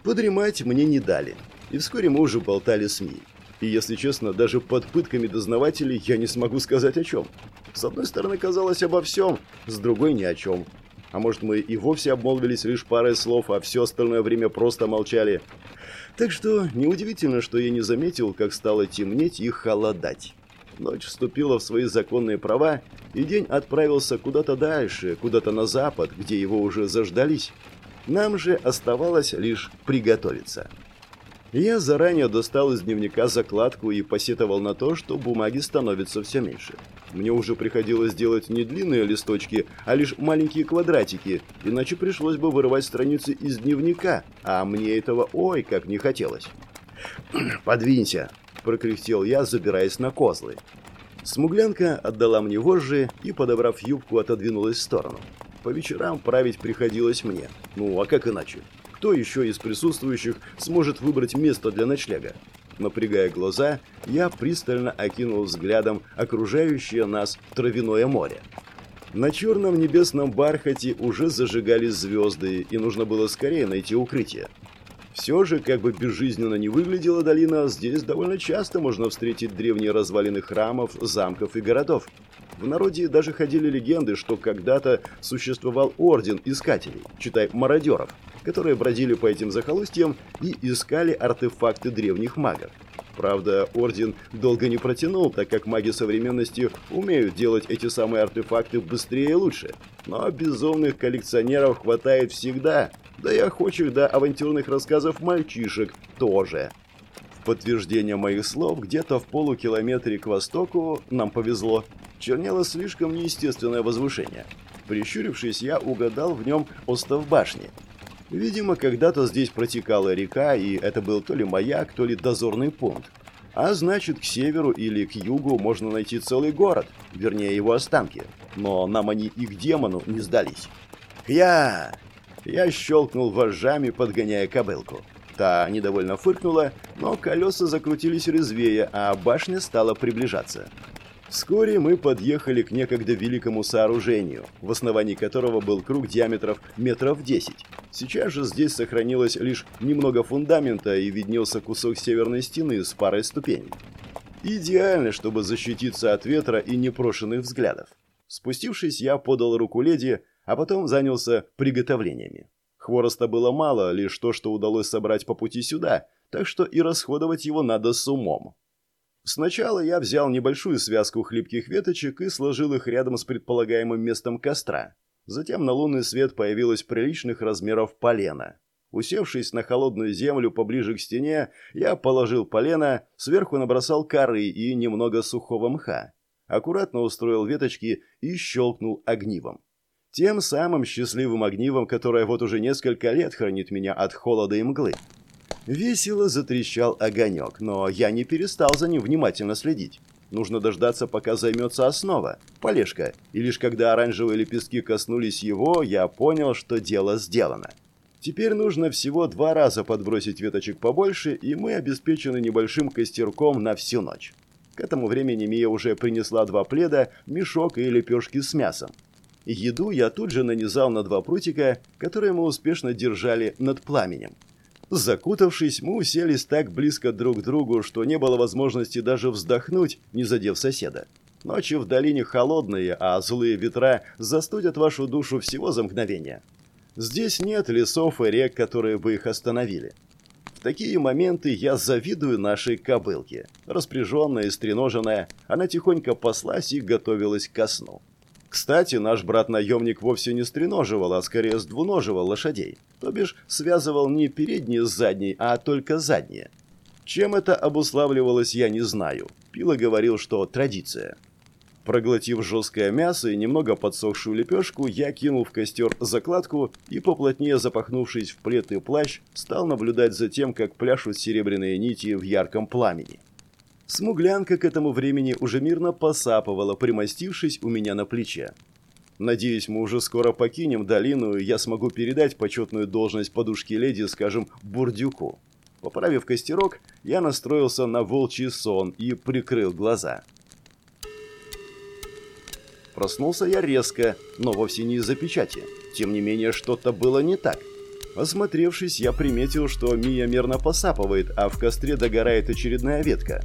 Подремать мне не дали, и вскоре мы уже болтали с Ми. И, если честно, даже под пытками дознавателей я не смогу сказать о чем. С одной стороны, казалось обо всем, с другой ни о чем. А может, мы и вовсе обмолвились лишь парой слов, а все остальное время просто молчали. Так что неудивительно, что я не заметил, как стало темнеть и холодать. Ночь вступила в свои законные права, и день отправился куда-то дальше, куда-то на запад, где его уже заждались. Нам же оставалось лишь приготовиться. Я заранее достал из дневника закладку и посетовал на то, что бумаги становится все меньше. Мне уже приходилось делать не длинные листочки, а лишь маленькие квадратики, иначе пришлось бы вырывать страницы из дневника, а мне этого ой как не хотелось. «Подвинься», – прокряхтел я, забираясь на козлы. Смуглянка отдала мне вожжи и, подобрав юбку, отодвинулась в сторону. По вечерам править приходилось мне. Ну, а как иначе? Кто еще из присутствующих сможет выбрать место для ночлега? Напрягая глаза, я пристально окинул взглядом окружающее нас травяное море. На черном небесном бархате уже зажигались звезды, и нужно было скорее найти укрытие. Все же, как бы безжизненно не выглядела долина, здесь довольно часто можно встретить древние развалины храмов, замков и городов. В народе даже ходили легенды, что когда-то существовал орден искателей, читай мародеров, которые бродили по этим захолустьям и искали артефакты древних магов. Правда, Орден долго не протянул, так как маги современности умеют делать эти самые артефакты быстрее и лучше. Но безумных коллекционеров хватает всегда, да и охочих до авантюрных рассказов мальчишек тоже. В подтверждение моих слов, где-то в полукилометре к востоку, нам повезло, чернело слишком неестественное возвышение. Прищурившись, я угадал в нем остов башни – Видимо, когда-то здесь протекала река, и это был то ли маяк, то ли дозорный пункт. А значит, к северу или к югу можно найти целый город, вернее его останки. Но нам они и к демону не сдались. «Я!» Я щелкнул вожжами, подгоняя кобылку. Та недовольно фыркнула, но колеса закрутились резвее, а башня стала приближаться. Вскоре мы подъехали к некогда великому сооружению, в основании которого был круг диаметров метров 10. Сейчас же здесь сохранилось лишь немного фундамента и виднелся кусок северной стены с парой ступеней. Идеально, чтобы защититься от ветра и непрошенных взглядов. Спустившись, я подал руку леди, а потом занялся приготовлениями. Хвороста было мало, лишь то, что удалось собрать по пути сюда, так что и расходовать его надо с умом. Сначала я взял небольшую связку хлипких веточек и сложил их рядом с предполагаемым местом костра. Затем на лунный свет появилось приличных размеров полено. Усевшись на холодную землю поближе к стене, я положил полено, сверху набросал коры и немного сухого мха. Аккуратно устроил веточки и щелкнул огнивом. Тем самым счастливым огнивом, которое вот уже несколько лет хранит меня от холода и мглы. Весело затрещал огонек, но я не перестал за ним внимательно следить. Нужно дождаться, пока займется основа, полежка, и лишь когда оранжевые лепестки коснулись его, я понял, что дело сделано. Теперь нужно всего два раза подбросить веточек побольше, и мы обеспечены небольшим костерком на всю ночь. К этому времени Мия уже принесла два пледа, мешок и лепешки с мясом. Еду я тут же нанизал на два прутика, которые мы успешно держали над пламенем. Закутавшись, мы уселись так близко друг к другу, что не было возможности даже вздохнуть, не задев соседа. Ночи в долине холодные, а злые ветра застудят вашу душу всего за мгновение. Здесь нет лесов и рек, которые бы их остановили. В такие моменты я завидую нашей кобылке. Распряженная и стреноженная, она тихонько паслась и готовилась ко сну. Кстати, наш брат-наемник вовсе не стреноживал, а скорее сдвуноживал лошадей. То бишь, связывал не передние с задней, а только задние. Чем это обуславливалось, я не знаю. Пила говорил, что традиция. Проглотив жесткое мясо и немного подсохшую лепешку, я кинул в костер закладку и, поплотнее запахнувшись в плед и плащ, стал наблюдать за тем, как пляшут серебряные нити в ярком пламени. Смуглянка к этому времени уже мирно посапывала, примостившись у меня на плече. Надеюсь, мы уже скоро покинем долину, и я смогу передать почетную должность подушки леди, скажем, Бурдюку. Поправив костерок, я настроился на волчий сон и прикрыл глаза. Проснулся я резко, но вовсе не из-за печати. Тем не менее, что-то было не так. Осмотревшись, я приметил, что Мия мерно посапывает, а в костре догорает очередная ветка.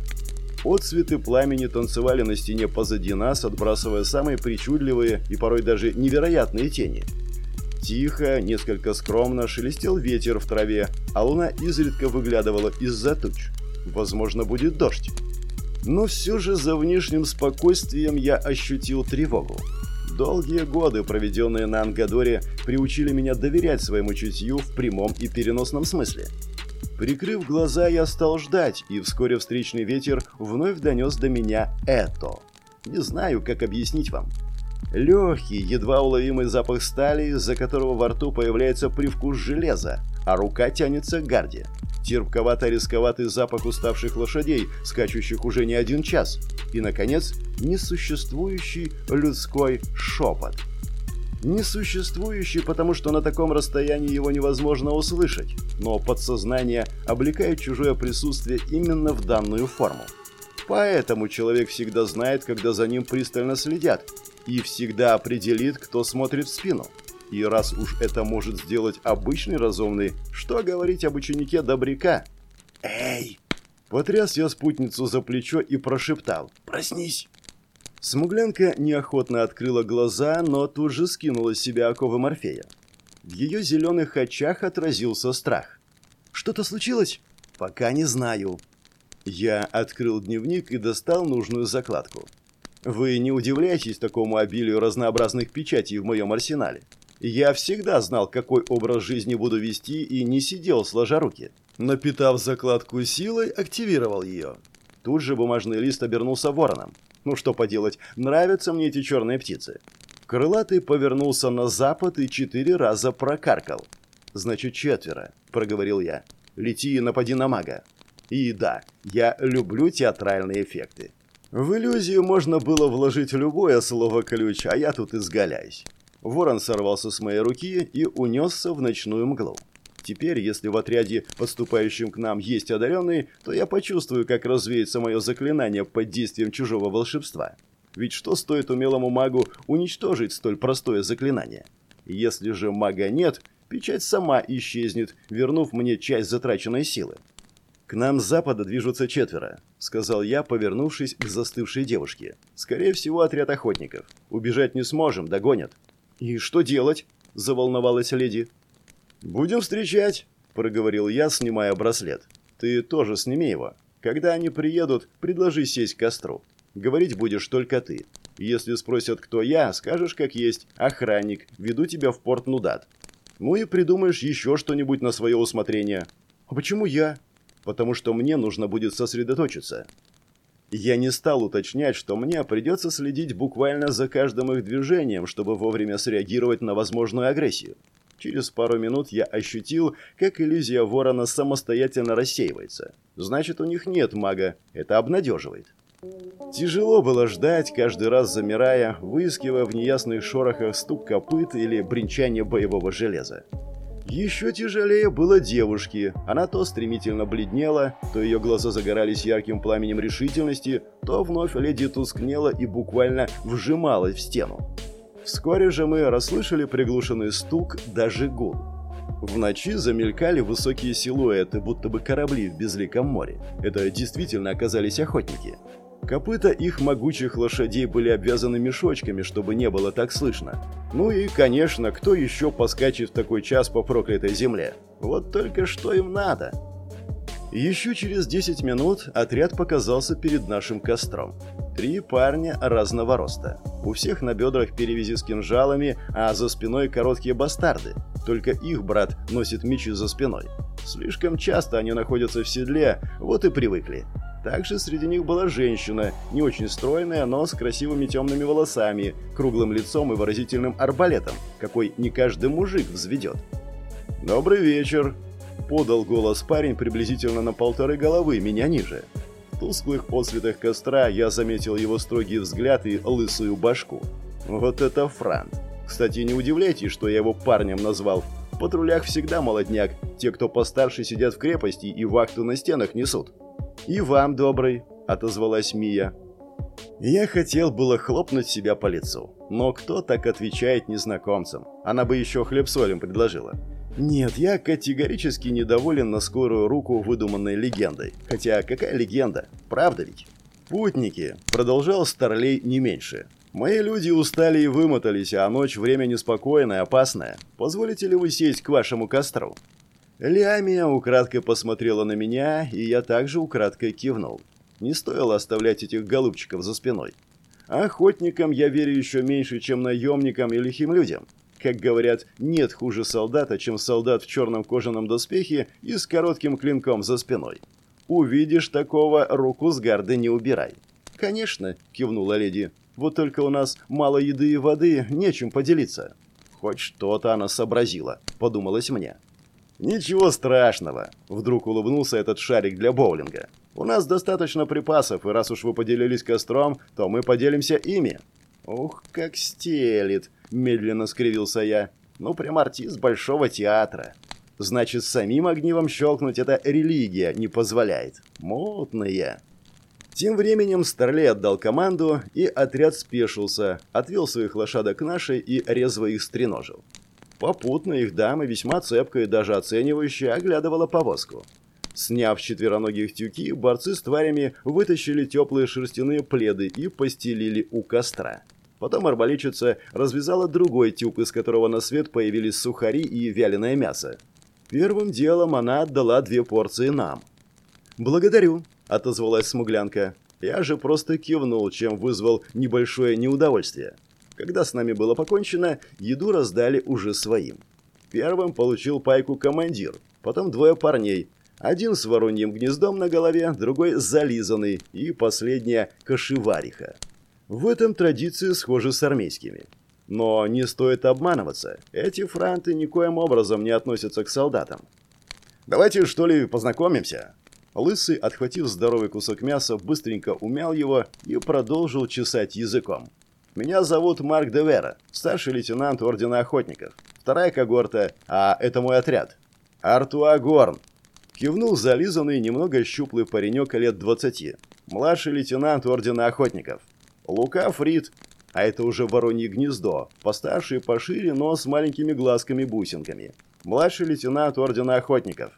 Отцветы пламени танцевали на стене позади нас, отбрасывая самые причудливые и порой даже невероятные тени. Тихо, несколько скромно шелестел ветер в траве, а луна изредка выглядывала из-за туч. Возможно, будет дождь. Но все же за внешним спокойствием я ощутил тревогу. Долгие годы, проведенные на Ангадоре, приучили меня доверять своему чутью в прямом и переносном смысле. Прикрыв глаза, я стал ждать, и вскоре встречный ветер вновь донес до меня это. Не знаю, как объяснить вам. Легкий, едва уловимый запах стали, из-за которого во рту появляется привкус железа, а рука тянется к гарде. Терпковато-рисковатый запах уставших лошадей, скачущих уже не один час. И, наконец, несуществующий людской шепот – несуществующий, потому что на таком расстоянии его невозможно услышать, но подсознание облекает чужое присутствие именно в данную форму. Поэтому человек всегда знает, когда за ним пристально следят, и всегда определит, кто смотрит в спину. И раз уж это может сделать обычный разумный, что говорить об ученике Добряка? «Эй!» Потряс я спутницу за плечо и прошептал. «Проснись!» Смуглянка неохотно открыла глаза, но тут же скинула с себя оковы Морфея. В ее зеленых очах отразился страх. «Что-то случилось?» «Пока не знаю». Я открыл дневник и достал нужную закладку. Вы не удивляйтесь такому обилию разнообразных печатей в моем арсенале. Я всегда знал, какой образ жизни буду вести, и не сидел сложа руки. Напитав закладку силой, активировал ее. Тут же бумажный лист обернулся вороном. Ну что поделать, нравятся мне эти черные птицы. Крылатый повернулся на запад и четыре раза прокаркал. «Значит, четверо», — проговорил я. «Лети и напади на мага». И да, я люблю театральные эффекты. В иллюзию можно было вложить любое слово-ключ, а я тут изгаляюсь. Ворон сорвался с моей руки и унесся в ночную мглу. Теперь, если в отряде, поступающем к нам, есть одаренный, то я почувствую, как развеется мое заклинание под действием чужого волшебства. Ведь что стоит умелому магу уничтожить столь простое заклинание? Если же мага нет, печать сама исчезнет, вернув мне часть затраченной силы. «К нам с запада движутся четверо», — сказал я, повернувшись к застывшей девушке. «Скорее всего, отряд охотников. Убежать не сможем, догонят». «И что делать?» — заволновалась леди. «Будем встречать», — проговорил я, снимая браслет. «Ты тоже сними его. Когда они приедут, предложи сесть к костру. Говорить будешь только ты. Если спросят, кто я, скажешь, как есть. Охранник. Веду тебя в порт Нудат». Ну и придумаешь еще что-нибудь на свое усмотрение. А почему я? Потому что мне нужно будет сосредоточиться. Я не стал уточнять, что мне придется следить буквально за каждым их движением, чтобы вовремя среагировать на возможную агрессию. Через пару минут я ощутил, как иллюзия ворона самостоятельно рассеивается. Значит, у них нет мага. Это обнадеживает. Тяжело было ждать, каждый раз замирая, выискивая в неясных шорохах стук копыт или бренчание боевого железа. Еще тяжелее было девушке. Она то стремительно бледнела, то ее глаза загорались ярким пламенем решительности, то вновь леди тускнела и буквально вжималась в стену. Вскоре же мы расслышали приглушенный стук, даже гул. В ночи замелькали высокие силуэты, будто бы корабли в безликом море. Это действительно оказались охотники. Копыта их могучих лошадей были обвязаны мешочками, чтобы не было так слышно. Ну и, конечно, кто еще поскачет в такой час по проклятой земле? Вот только что им надо. Еще через 10 минут отряд показался перед нашим костром. Три парня разного роста. У всех на бедрах перевязи с кинжалами, а за спиной короткие бастарды. Только их брат носит мечи за спиной. Слишком часто они находятся в седле, вот и привыкли. Также среди них была женщина, не очень стройная, но с красивыми темными волосами, круглым лицом и выразительным арбалетом, какой не каждый мужик взведет. «Добрый вечер!» – подал голос парень приблизительно на полторы головы, меня ниже. В тусклых отсветах костра я заметил его строгий взгляд и лысую башку. Вот это Франт! Кстати, не удивляйтесь, что я его парнем назвал. В патрулях всегда молодняк, те, кто постарше сидят в крепости и вахту на стенах несут. «И вам добрый», — отозвалась Мия. Я хотел было хлопнуть себя по лицу, но кто так отвечает незнакомцам? Она бы еще хлеб солем предложила. Нет, я категорически недоволен на скорую руку выдуманной легендой. Хотя какая легенда? Правда ведь? Путники, продолжал Старлей не меньше. Мои люди устали и вымотались, а ночь время неспокойное, опасное. Позволите ли вы сесть к вашему костру? Лиамия украдкой посмотрела на меня, и я также украдкой кивнул. Не стоило оставлять этих голубчиков за спиной. Охотникам я верю еще меньше, чем наемникам и лихим людям. Как говорят, нет хуже солдата, чем солдат в черном кожаном доспехе и с коротким клинком за спиной. Увидишь такого, руку с гарды не убирай. «Конечно», — кивнула леди, — «вот только у нас мало еды и воды, нечем поделиться». «Хоть что-то она сообразила», — подумалось мне. «Ничего страшного», — вдруг улыбнулся этот шарик для боулинга. «У нас достаточно припасов, и раз уж вы поделились костром, то мы поделимся ими». «Ух, как стелит!» — медленно скривился я. «Ну, прям артист Большого театра. Значит, самим огнивом щелкнуть эта религия не позволяет. Мутные». Тем временем Старлей отдал команду, и отряд спешился, отвел своих лошадок к нашей и резво их стреножил. Попутно их дама весьма цепко и даже оценивающе оглядывала повозку. Сняв четвероногих тюки, борцы с тварями вытащили теплые шерстяные пледы и постелили у костра. Потом арбалетчица развязала другой тюк, из которого на свет появились сухари и вяленое мясо. Первым делом она отдала две порции нам. «Благодарю», — отозвалась смуглянка. Я же просто кивнул, чем вызвал небольшое неудовольствие. Когда с нами было покончено, еду раздали уже своим. Первым получил пайку командир, потом двое парней. Один с вороньим гнездом на голове, другой зализанный и последняя кошевариха. В этом традиции схожи с армейскими. Но не стоит обманываться, эти франты никоим образом не относятся к солдатам. «Давайте, что ли, познакомимся?» Лысый, отхватив здоровый кусок мяса, быстренько умял его и продолжил чесать языком. Меня зовут Марк Девера, старший лейтенант Ордена Охотников. Вторая когорта, а это мой отряд. Артуа Горн. Кивнул зализанный, немного щуплый паренек лет двадцати. Младший лейтенант Ордена Охотников. Лука Фрид, а это уже воронье гнездо, постарше и пошире, но с маленькими глазками-бусинками. Младший лейтенант Ордена Охотников.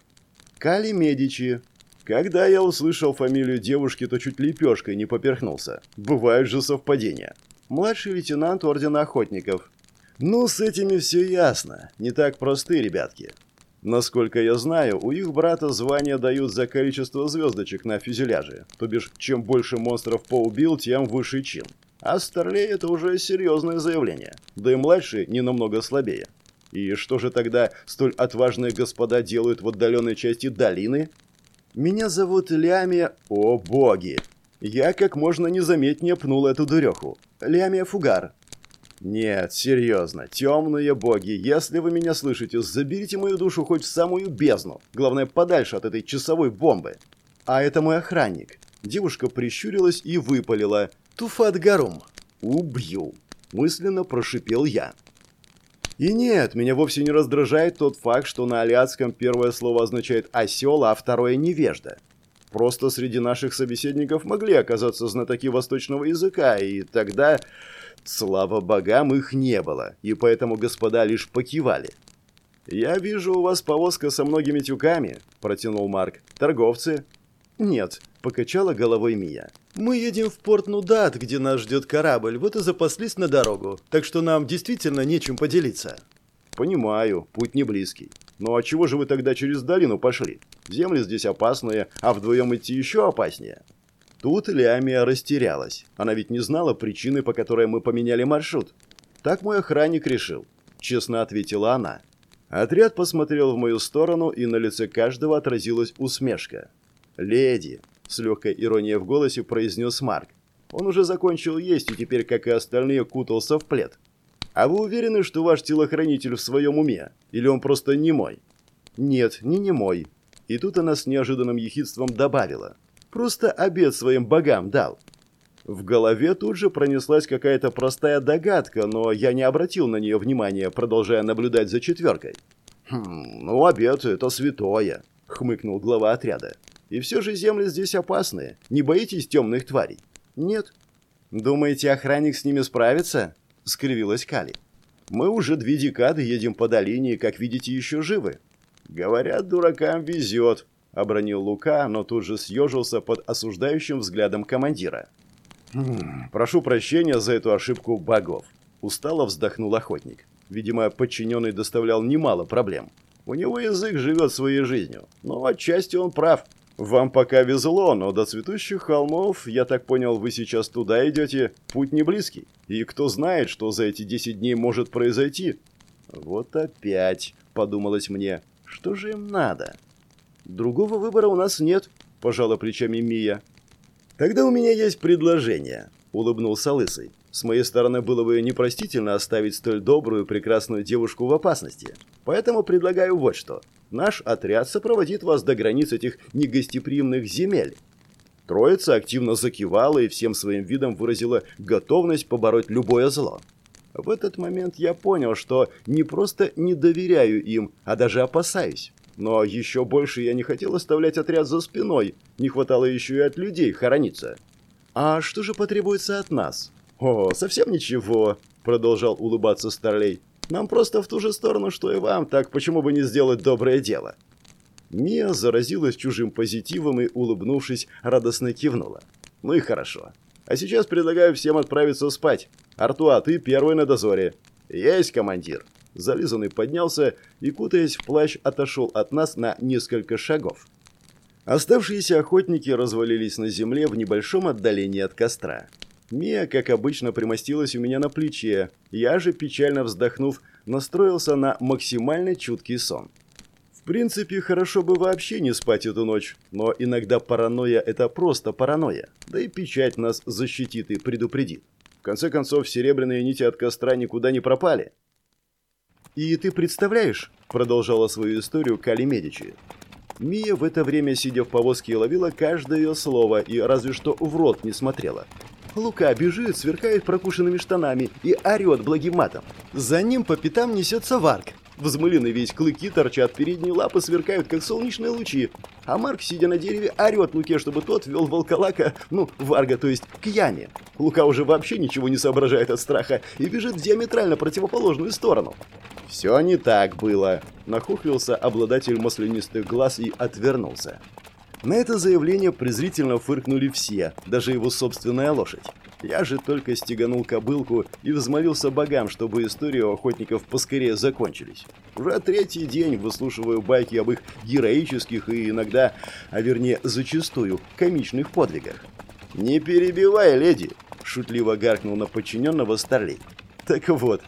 Кали Медичи. Когда я услышал фамилию девушки, то чуть лепешкой не поперхнулся. Бывают же совпадения младший лейтенант Ордена Охотников. Ну, с этими все ясно. Не так просты, ребятки. Насколько я знаю, у их брата звания дают за количество звездочек на фюзеляже. То бишь, чем больше монстров поубил, тем выше чин. А Старлей это уже серьезное заявление. Да и младший не намного слабее. И что же тогда столь отважные господа делают в отдаленной части долины? Меня зовут Лямия... О, боги! Я как можно незаметнее пнул эту дуреху. Лямия Фугар. Нет, серьезно, темные боги, если вы меня слышите, заберите мою душу хоть в самую бездну. Главное, подальше от этой часовой бомбы. А это мой охранник. Девушка прищурилась и выпалила. Туфат Гарум. Убью. Мысленно прошипел я. И нет, меня вовсе не раздражает тот факт, что на алиатском первое слово означает «осел», а второе «невежда». Просто среди наших собеседников могли оказаться знатоки восточного языка, и тогда, слава богам, их не было, и поэтому господа лишь покивали. «Я вижу, у вас повозка со многими тюками», – протянул Марк. «Торговцы?» «Нет», – покачала головой Мия. «Мы едем в порт Нудат, где нас ждет корабль, вот и запаслись на дорогу, так что нам действительно нечем поделиться». «Понимаю, путь не близкий. Но а чего же вы тогда через долину пошли? Земли здесь опасные, а вдвоем идти еще опаснее». Тут Лиамия растерялась. Она ведь не знала причины, по которой мы поменяли маршрут. «Так мой охранник решил», – честно ответила она. Отряд посмотрел в мою сторону, и на лице каждого отразилась усмешка. «Леди!» – с легкой иронией в голосе произнес Марк. Он уже закончил есть и теперь, как и остальные, кутался в плед. «А вы уверены, что ваш телохранитель в своем уме? Или он просто не мой?» «Нет, не мой». И тут она с неожиданным ехидством добавила. «Просто обед своим богам дал». В голове тут же пронеслась какая-то простая догадка, но я не обратил на нее внимания, продолжая наблюдать за четверкой. «Хм, ну обед – это святое», – хмыкнул глава отряда. И все же земли здесь опасные. Не боитесь темных тварей? Нет. Думаете, охранник с ними справится? Скривилась Кали. Мы уже две декады едем по долине и, как видите, еще живы. Говорят, дуракам везет, обронил Лука, но тут же съежился под осуждающим взглядом командира. «Хм, прошу прощения за эту ошибку богов. Устало вздохнул охотник. Видимо, подчиненный доставлял немало проблем. У него язык живет своей жизнью, но отчасти он прав. «Вам пока везло, но до цветущих холмов, я так понял, вы сейчас туда идете, путь не близкий. И кто знает, что за эти десять дней может произойти?» «Вот опять», — подумалось мне, — «что же им надо?» «Другого выбора у нас нет», — пожала плечами Мия. «Тогда у меня есть предложение», — улыбнулся Лысый. «С моей стороны было бы непростительно оставить столь добрую, прекрасную девушку в опасности. Поэтому предлагаю вот что. Наш отряд сопроводит вас до границ этих негостеприимных земель. Троица активно закивала и всем своим видом выразила готовность побороть любое зло. В этот момент я понял, что не просто не доверяю им, а даже опасаюсь. Но еще больше я не хотел оставлять отряд за спиной, не хватало еще и от людей хорониться. «А что же потребуется от нас?» «О, совсем ничего», — продолжал улыбаться Старлей. Нам просто в ту же сторону, что и вам, так почему бы не сделать доброе дело?» Мия заразилась чужим позитивом и, улыбнувшись, радостно кивнула. «Ну и хорошо. А сейчас предлагаю всем отправиться спать. Артуа, ты первый на дозоре». «Есть, командир». Зализанный поднялся и, кутаясь в плащ, отошел от нас на несколько шагов. Оставшиеся охотники развалились на земле в небольшом отдалении от костра. Мия, как обычно, примостилась у меня на плече. Я же, печально вздохнув, настроился на максимально чуткий сон. В принципе, хорошо бы вообще не спать эту ночь, но иногда паранойя – это просто паранойя. Да и печать нас защитит и предупредит. В конце концов, серебряные нити от костра никуда не пропали. «И ты представляешь?» – продолжала свою историю Кали Медичи. Мия в это время, сидя в повозке, ловила каждое ее слово и разве что в рот не смотрела. Лука бежит, сверкает прокушенными штанами и орет благим матом. За ним по пятам несется Варк. Взмыленный весь клыки торчат, передние лапы сверкают, как солнечные лучи. А Марк, сидя на дереве, орет Луке, чтобы тот вел волколака, ну, Варга, то есть, к яме. Лука уже вообще ничего не соображает от страха и бежит в диаметрально противоположную сторону. «Все не так было», – нахухлился обладатель маслянистых глаз и отвернулся. На это заявление презрительно фыркнули все, даже его собственная лошадь. Я же только стеганул кобылку и взмолился богам, чтобы истории у охотников поскорее закончились. Уже третий день выслушиваю байки об их героических и иногда, а вернее зачастую, комичных подвигах. «Не перебивай, леди!» – шутливо гаркнул на подчиненного Старлей. «Так вот,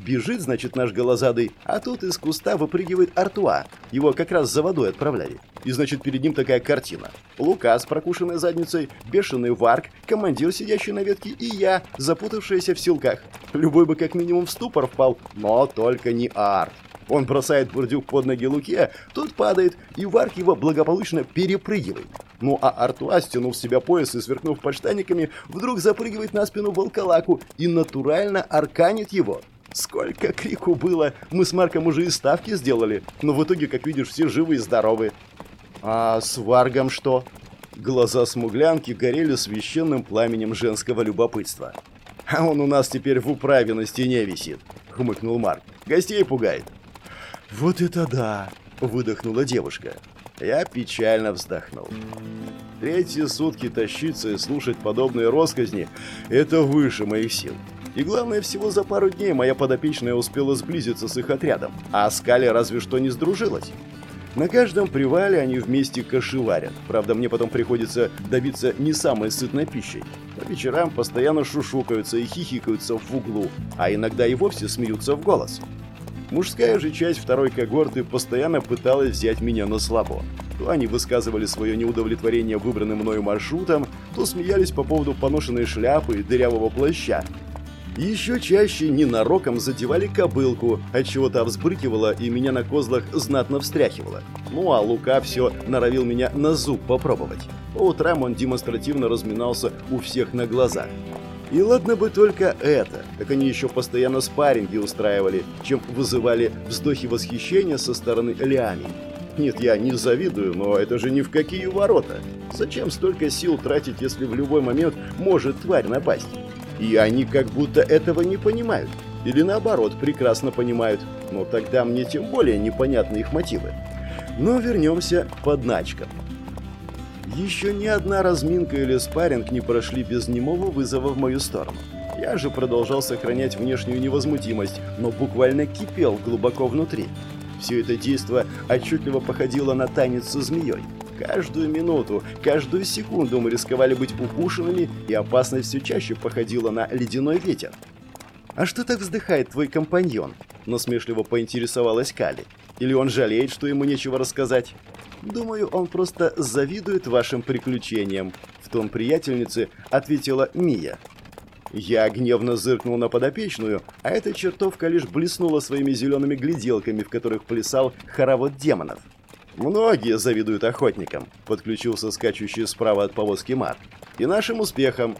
Бежит, значит, наш голозадый, а тут из куста выпрыгивает Артуа. Его как раз за водой отправляли. И, значит, перед ним такая картина. Лука с прокушенной задницей, бешеный варк, командир, сидящий на ветке, и я, запутавшаяся в силках. Любой бы как минимум в ступор впал, но только не Арт. Он бросает бурдюк под ноги Луке, тот падает, и Варк его благополучно перепрыгивает. Ну а Артуа, стянув себя пояс и сверкнув подштаниками, вдруг запрыгивает на спину волколаку и натурально арканит его. Сколько крику было, мы с Марком уже и ставки сделали, но в итоге, как видишь, все живы и здоровы. А с Варгом что? Глаза смуглянки горели священным пламенем женского любопытства. «А он у нас теперь в управе на стене висит», — хмыкнул Марк. «Гостей пугает». «Вот это да!» – выдохнула девушка. Я печально вздохнул. Третьи сутки тащиться и слушать подобные росказни – это выше моих сил. И главное, всего за пару дней моя подопечная успела сблизиться с их отрядом, а Скали разве что не сдружилась. На каждом привале они вместе кашеварят. Правда, мне потом приходится добиться не самой сытной пищей. По вечерам постоянно шушукаются и хихикаются в углу, а иногда и вовсе смеются в голос. Мужская же часть второй когорты постоянно пыталась взять меня на слабо. То они высказывали свое неудовлетворение выбранным мною маршрутом, то смеялись по поводу поношенной шляпы и дырявого плаща. Еще чаще ненароком задевали кобылку, отчего та взбрыкивала и меня на козлах знатно встряхивала. Ну а Лука все норовил меня на зуб попробовать. По утрам он демонстративно разминался у всех на глазах. И ладно бы только это, как они еще постоянно спарринги устраивали, чем вызывали вздохи восхищения со стороны Лиами. Нет, я не завидую, но это же ни в какие ворота. Зачем столько сил тратить, если в любой момент может тварь напасть? И они как будто этого не понимают. Или наоборот, прекрасно понимают. Но тогда мне тем более непонятны их мотивы. Но вернемся к подначкам. Еще ни одна разминка или спарринг не прошли без немого вызова в мою сторону. Я же продолжал сохранять внешнюю невозмутимость, но буквально кипел глубоко внутри. Все это действо отчетливо походило на танец со змеей. Каждую минуту, каждую секунду мы рисковали быть укушенными, и опасность все чаще походила на ледяной ветер. «А что так вздыхает твой компаньон?» – насмешливо поинтересовалась Кали. «Или он жалеет, что ему нечего рассказать?» Думаю, он просто завидует вашим приключениям, в тон приятельницы ответила Мия. Я гневно зыркнул на подопечную, а эта чертовка лишь блеснула своими зелеными гляделками, в которых плясал хоровод демонов. «Многие завидуют охотникам», — подключился скачущий справа от повозки Марк. «И нашим успехам».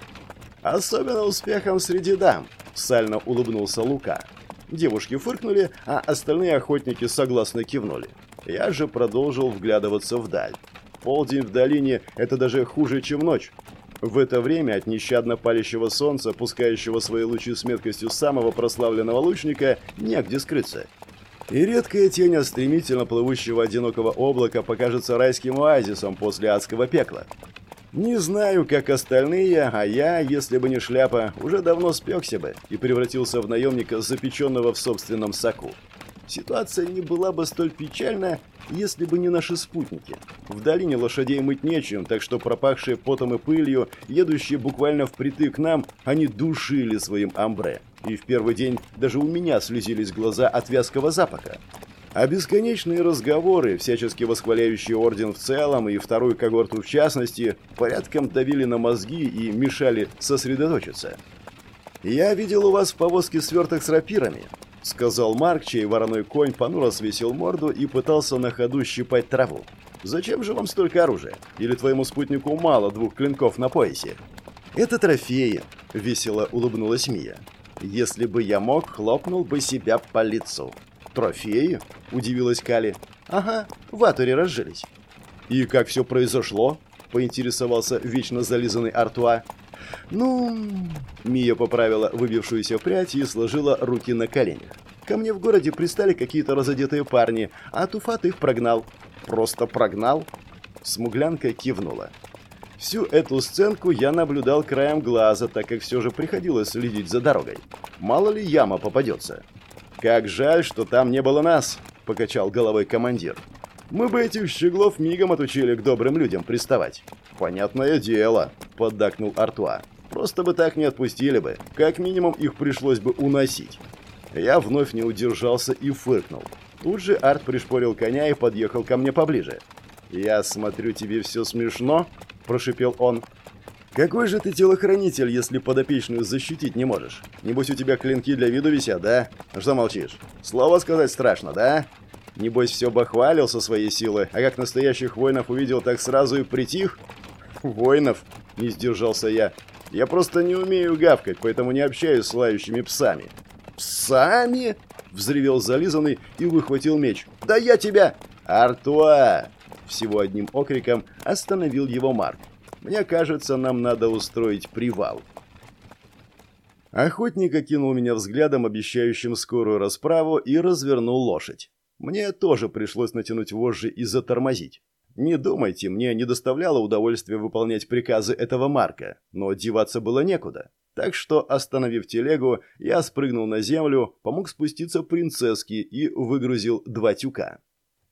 «Особенно успехом среди дам», — сально улыбнулся Лука. Девушки фыркнули, а остальные охотники согласно кивнули. Я же продолжил вглядываться вдаль. Полдень в долине – это даже хуже, чем ночь. В это время от нещадно палящего солнца, пускающего свои лучи с меткостью самого прославленного лучника, негде скрыться. И редкая тень от стремительно плывущего одинокого облака покажется райским оазисом после адского пекла. Не знаю, как остальные, а я, если бы не шляпа, уже давно спекся бы и превратился в наемника, запеченного в собственном соку. Ситуация не была бы столь печальна, если бы не наши спутники. В долине лошадей мыть нечем, так что пропахшие потом и пылью, едущие буквально впритык к нам, они душили своим амбре. И в первый день даже у меня слезились глаза от вязкого запаха. А бесконечные разговоры, всячески восхваляющие Орден в целом и вторую когорту в частности, порядком давили на мозги и мешали сосредоточиться. «Я видел у вас в повозке сверток с рапирами. — сказал Марк, чей вороной конь понуро свесил морду и пытался на ходу щипать траву. «Зачем же вам столько оружия? Или твоему спутнику мало двух клинков на поясе?» «Это трофеи», — весело улыбнулась Мия. «Если бы я мог, хлопнул бы себя по лицу». «Трофеи?» — удивилась Кали. «Ага, в Атуре разжились». «И как все произошло?» — поинтересовался вечно зализанный Артуа. «Ну...» Мия поправила выбившуюся прядь и сложила руки на коленях. «Ко мне в городе пристали какие-то разодетые парни, а Туфат их прогнал». «Просто прогнал?» Смуглянка кивнула. Всю эту сценку я наблюдал краем глаза, так как все же приходилось следить за дорогой. Мало ли яма попадется. «Как жаль, что там не было нас», — покачал головой командир. «Мы бы этих щеглов мигом отучили к добрым людям приставать». «Понятное дело», — поддакнул Артуа. «Просто бы так не отпустили бы. Как минимум их пришлось бы уносить». Я вновь не удержался и фыркнул. Тут же Арт пришпорил коня и подъехал ко мне поближе. «Я смотрю, тебе все смешно?» – прошипел он. «Какой же ты телохранитель, если подопечную защитить не можешь? Небось, у тебя клинки для виду висят, да? Что молчишь? Слово сказать страшно, да? Небось, все бахвалил со своей силы, а как настоящих воинов увидел, так сразу и притих?» «Воинов?» – не сдержался я. «Я просто не умею гавкать, поэтому не общаюсь с лающими псами». «Псами?» – взревел зализанный и выхватил меч. «Да я тебя!» «Артуа!» Всего одним окриком остановил его Марк. Мне кажется, нам надо устроить привал. Охотник окинул меня взглядом, обещающим скорую расправу, и развернул лошадь. Мне тоже пришлось натянуть вожжи и затормозить. Не думайте, мне не доставляло удовольствия выполнять приказы этого Марка, но деваться было некуда. Так что, остановив телегу, я спрыгнул на землю, помог спуститься принцесски и выгрузил два тюка.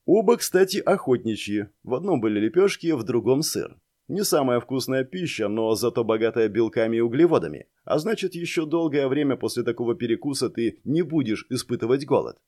Оба, кстати, охотничьи. В одном были лепешки, в другом сыр. Не самая вкусная пища, но зато богатая белками и углеводами. А значит, еще долгое время после такого перекуса ты не будешь испытывать голод.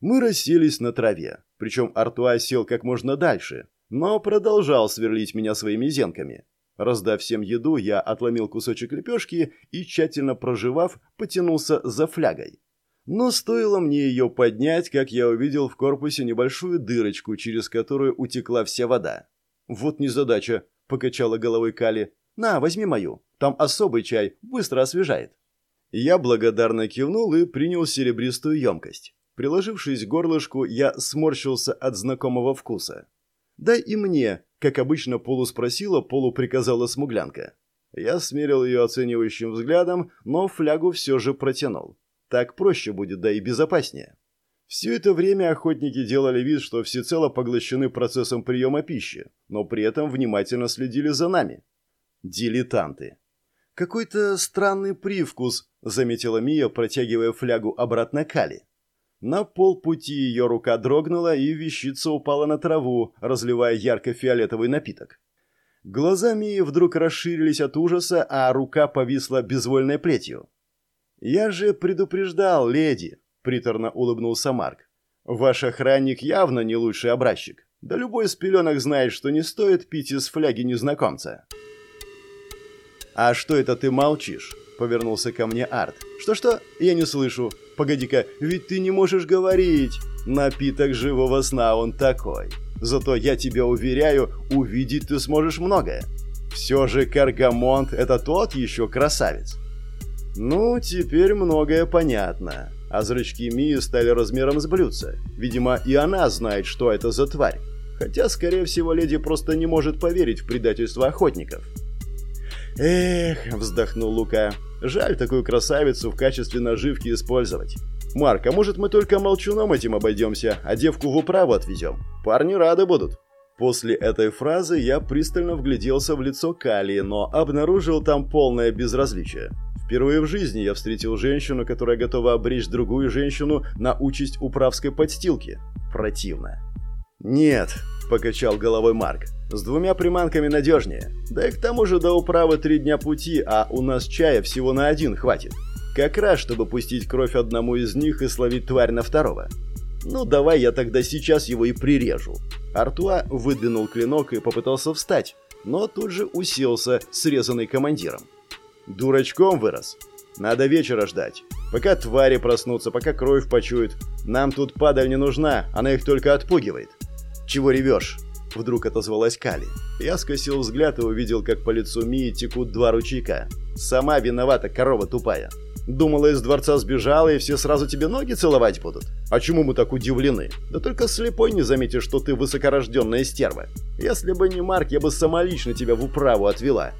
Мы расселись на траве. Причем Артуа сел как можно дальше, но продолжал сверлить меня своими зенками. Раздав всем еду, я отломил кусочек лепешки и, тщательно проживав, потянулся за флягой. Но стоило мне ее поднять, как я увидел в корпусе небольшую дырочку, через которую утекла вся вода. Вот незадача. — покачала головой Кали. «На, возьми мою. Там особый чай, быстро освежает». Я благодарно кивнул и принял серебристую емкость. Приложившись к горлышку, я сморщился от знакомого вкуса. «Дай и мне», как обычно полуспросила, полуприказала смуглянка. Я смерил ее оценивающим взглядом, но флягу все же протянул. Так проще будет, да и безопаснее. Все это время охотники делали вид, что всецело поглощены процессом приема пищи, но при этом внимательно следили за нами. Дилетанты. «Какой-то странный привкус», — заметила Мия, протягивая флягу обратно Кали. На полпути ее рука дрогнула, и вещица упала на траву, разливая ярко-фиолетовый напиток. Глаза Мии вдруг расширились от ужаса, а рука повисла безвольной плетью. «Я же предупреждал, леди», приторно улыбнулся Марк. Ваш охранник явно не лучший образчик. Да любой из пеленок знает, что не стоит пить из фляги незнакомца. А что это ты молчишь? Повернулся ко мне Арт. Что-что? Я не слышу. Погоди-ка, ведь ты не можешь говорить. Напиток живого сна он такой. Зато я тебя уверяю, увидеть ты сможешь многое. Все же Каргамонт – это тот еще красавец. Ну, теперь многое понятно а зрачки Мии стали размером с блюдца. Видимо, и она знает, что это за тварь. Хотя, скорее всего, леди просто не может поверить в предательство охотников. «Эх», — вздохнул Лука, — «жаль такую красавицу в качестве наживки использовать. Марк, а может мы только молчуном этим обойдемся, а девку в управу отвезем? Парни рады будут». После этой фразы я пристально вгляделся в лицо Кали, но обнаружил там полное безразличие. Впервые в жизни я встретил женщину, которая готова обречь другую женщину на участь управской подстилки. Противно. «Нет», — покачал головой Марк, — «с двумя приманками надежнее. Да и к тому же до управы три дня пути, а у нас чая всего на один хватит. Как раз, чтобы пустить кровь одному из них и словить тварь на второго. Ну, давай я тогда сейчас его и прирежу». Артуа выдвинул клинок и попытался встать, но тут же уселся, срезанный командиром. Дурачком вырос. Надо вечера ждать. Пока твари проснутся, пока кровь почуют. Нам тут падаль не нужна, она их только отпугивает. Чего ревешь? Вдруг отозвалась Кали. Я скосил взгляд и увидел, как по лицу Мии текут два ручейка. Сама виновата, корова тупая. Думала, из дворца сбежала, и все сразу тебе ноги целовать будут? А чему мы так удивлены? Да только слепой не заметишь, что ты высокорожденная стерва. Если бы не Марк, я бы самолично тебя в управу отвела.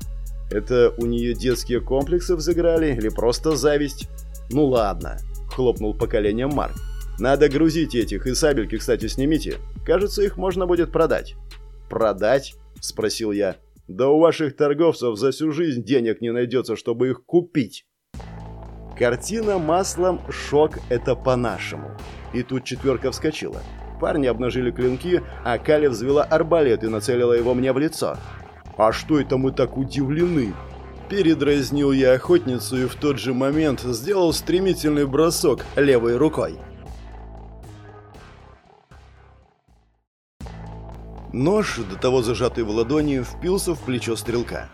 Это у нее детские комплексы взыграли или просто зависть? Ну ладно, хлопнул поколением Марк. Надо грузить этих, и сабельки, кстати, снимите. Кажется, их можно будет продать. Продать? Спросил я. Да у ваших торговцев за всю жизнь денег не найдется, чтобы их купить. Картина маслом «Шок – это по-нашему». И тут четверка вскочила. Парни обнажили клинки, а Кали взвела арбалет и нацелила его мне в лицо. «А что это мы так удивлены?» Передразнил я охотницу и в тот же момент сделал стремительный бросок левой рукой. Нож, до того зажатый в ладони, впился в плечо стрелка.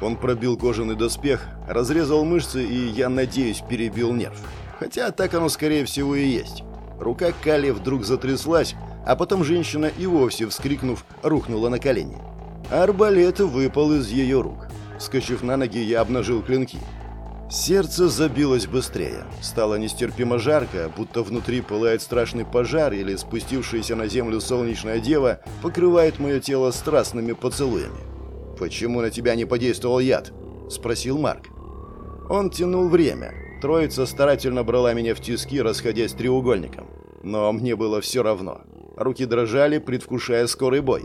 Он пробил кожаный доспех, разрезал мышцы и, я надеюсь, перебил нерв. Хотя так оно, скорее всего, и есть. Рука Кали вдруг затряслась, а потом женщина и вовсе, вскрикнув, рухнула на колени. Арбалет выпал из ее рук. Скочив на ноги, я обнажил клинки. Сердце забилось быстрее. Стало нестерпимо жарко, будто внутри пылает страшный пожар или спустившаяся на землю солнечная дева покрывает мое тело страстными поцелуями. «Почему на тебя не подействовал яд?» – спросил Марк. Он тянул время. Троица старательно брала меня в тиски, расходясь треугольником. Но мне было все равно. Руки дрожали, предвкушая скорый бой.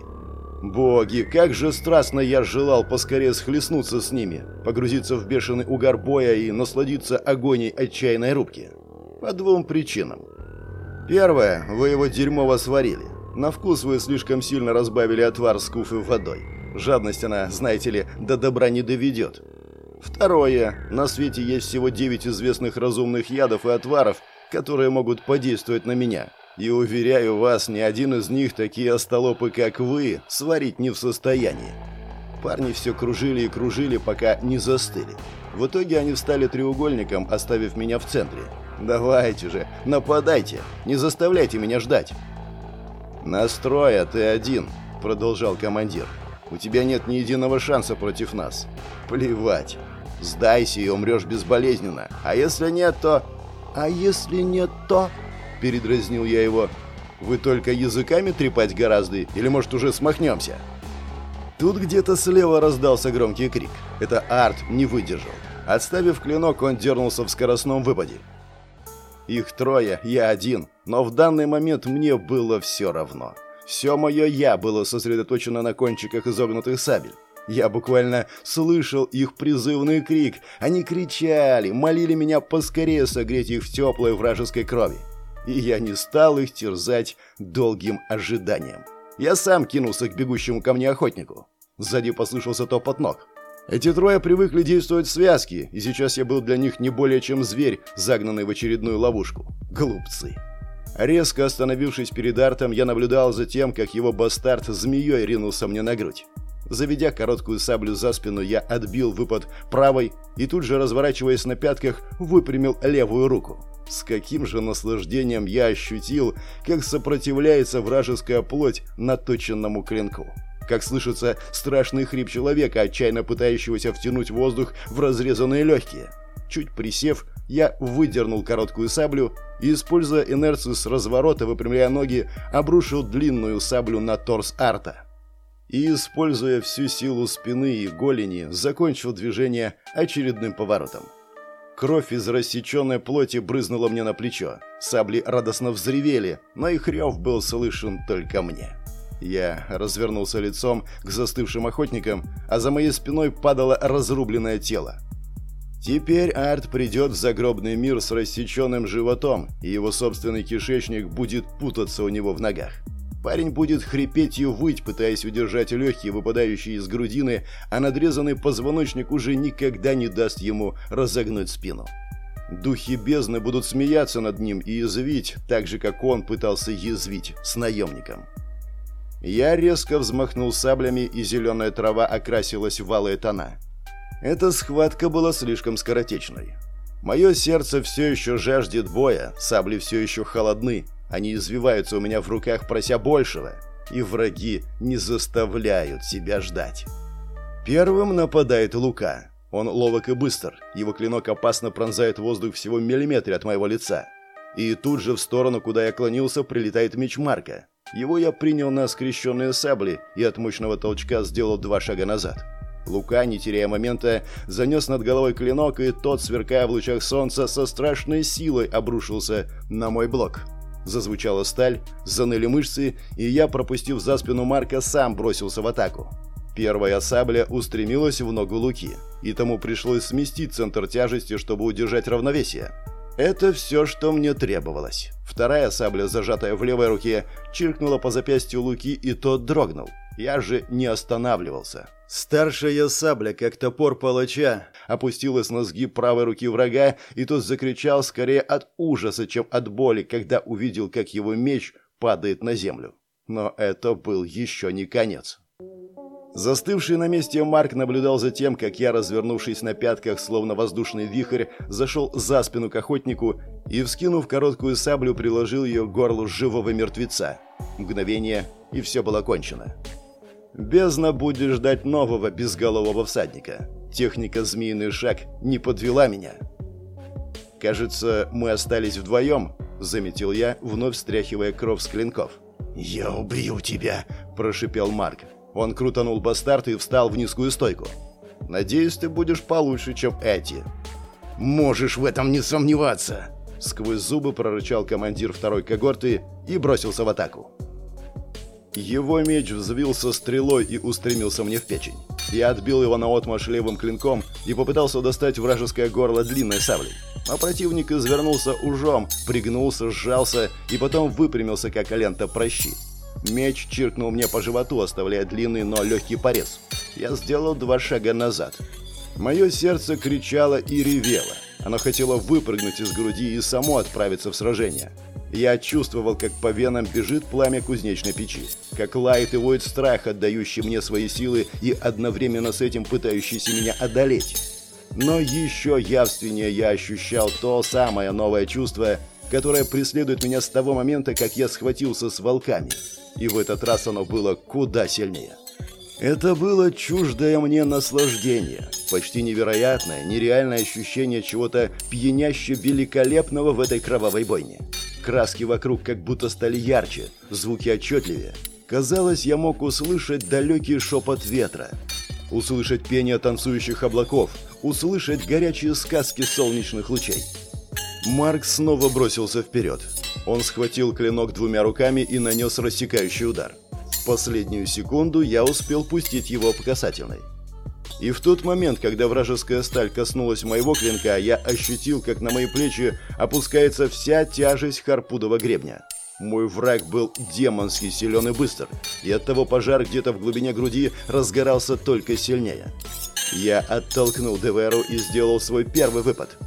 Боги, как же страстно я желал поскорее схлестнуться с ними, погрузиться в бешеный угар боя и насладиться агонией отчаянной рубки. По двум причинам. Первое, вы его дерьмово сварили. На вкус вы слишком сильно разбавили отвар с куфы водой. Жадность она, знаете ли, до добра не доведет. Второе, на свете есть всего 9 известных разумных ядов и отваров, которые могут подействовать на меня – и уверяю вас, ни один из них такие остолопы, как вы, сварить не в состоянии. Парни все кружили и кружили, пока не застыли. В итоге они встали треугольником, оставив меня в центре. «Давайте же, нападайте, не заставляйте меня ждать». «Настрой, а ты один», — продолжал командир. «У тебя нет ни единого шанса против нас. Плевать. Сдайся и умрешь безболезненно. А если нет, то...» «А если нет, то...» передразнил я его. «Вы только языками трепать гораздо, или, может, уже смахнемся?» Тут где-то слева раздался громкий крик. Это Арт не выдержал. Отставив клинок, он дернулся в скоростном выпаде. Их трое, я один, но в данный момент мне было все равно. Все мое «я» было сосредоточено на кончиках изогнутых сабель. Я буквально слышал их призывный крик. Они кричали, молили меня поскорее согреть их в теплой вражеской крови и я не стал их терзать долгим ожиданием. Я сам кинулся к бегущему ко мне охотнику. Сзади послышался топот ног. Эти трое привыкли действовать в связке, и сейчас я был для них не более чем зверь, загнанный в очередную ловушку. Глупцы. Резко остановившись перед Артом, я наблюдал за тем, как его бастард змеей ринулся мне на грудь. Заведя короткую саблю за спину, я отбил выпад правой и тут же, разворачиваясь на пятках, выпрямил левую руку. С каким же наслаждением я ощутил, как сопротивляется вражеская плоть наточенному клинку. Как слышится страшный хрип человека, отчаянно пытающегося втянуть воздух в разрезанные легкие. Чуть присев, я выдернул короткую саблю и, используя инерцию с разворота, выпрямляя ноги, обрушил длинную саблю на торс арта. И, используя всю силу спины и голени, закончил движение очередным поворотом. Кровь из рассеченной плоти брызнула мне на плечо. Сабли радостно взревели, но их рев был слышен только мне. Я развернулся лицом к застывшим охотникам, а за моей спиной падало разрубленное тело. Теперь Арт придет в загробный мир с рассеченным животом, и его собственный кишечник будет путаться у него в ногах. Парень будет хрипеть и выть, пытаясь удержать легкие, выпадающие из грудины, а надрезанный позвоночник уже никогда не даст ему разогнуть спину. Духи бездны будут смеяться над ним и язвить, так же, как он пытался язвить с наемником. Я резко взмахнул саблями, и зеленая трава окрасилась в алые тона. Эта схватка была слишком скоротечной. Мое сердце все еще жаждет боя, сабли все еще холодны, они извиваются у меня в руках, прося большего. И враги не заставляют себя ждать. Первым нападает Лука. Он ловок и быстр. Его клинок опасно пронзает воздух всего миллиметре от моего лица. И тут же в сторону, куда я клонился, прилетает меч Марка. Его я принял на скрещенные сабли и от мощного толчка сделал два шага назад. Лука, не теряя момента, занес над головой клинок, и тот, сверкая в лучах солнца, со страшной силой обрушился на мой блок. Зазвучала сталь, заныли мышцы, и я, пропустив за спину Марка, сам бросился в атаку. Первая сабля устремилась в ногу Луки, и тому пришлось сместить центр тяжести, чтобы удержать равновесие. Это все, что мне требовалось. Вторая сабля, зажатая в левой руке, чиркнула по запястью Луки, и тот дрогнул. Я же не останавливался. Старшая сабля, как топор палача, опустилась на сгиб правой руки врага, и тот закричал скорее от ужаса, чем от боли, когда увидел, как его меч падает на землю. Но это был еще не конец. Застывший на месте Марк наблюдал за тем, как я, развернувшись на пятках, словно воздушный вихрь, зашел за спину к охотнику и, вскинув короткую саблю, приложил ее к горлу живого мертвеца. Мгновение, и все было кончено. Бездна будет ждать нового безголового всадника. Техника «Змеиный шаг» не подвела меня. «Кажется, мы остались вдвоем», — заметил я, вновь встряхивая кровь с клинков. «Я убью тебя», — прошипел Марк. Он крутанул бастард и встал в низкую стойку. «Надеюсь, ты будешь получше, чем эти». «Можешь в этом не сомневаться», — сквозь зубы прорычал командир второй когорты и бросился в атаку. Его меч взвился стрелой и устремился мне в печень. Я отбил его наотмашь левым клинком и попытался достать вражеское горло длинной саблей. А противник извернулся ужом, пригнулся, сжался и потом выпрямился, как лента прощи. Меч чиркнул мне по животу, оставляя длинный, но легкий порез. Я сделал два шага назад. Мое сердце кричало и ревело. Оно хотело выпрыгнуть из груди и само отправиться в сражение. Я чувствовал, как по венам бежит пламя кузнечной печи, как лает и воет страх, отдающий мне свои силы и одновременно с этим пытающийся меня одолеть. Но еще явственнее я ощущал то самое новое чувство, которое преследует меня с того момента, как я схватился с волками. И в этот раз оно было куда сильнее. Это было чуждое мне наслаждение, почти невероятное, нереальное ощущение чего-то пьяняще великолепного в этой кровавой бойне. Краски вокруг как будто стали ярче, звуки отчетливее. Казалось, я мог услышать далекий шепот ветра, услышать пение танцующих облаков, услышать горячие сказки солнечных лучей. Марк снова бросился вперед. Он схватил клинок двумя руками и нанес рассекающий удар. В последнюю секунду я успел пустить его по касательной. И в тот момент, когда вражеская сталь коснулась моего клинка, я ощутил, как на мои плечи опускается вся тяжесть харпудова гребня. Мой враг был демонски силен и быстр, и оттого пожар где-то в глубине груди разгорался только сильнее. Я оттолкнул Деверу и сделал свой первый выпад.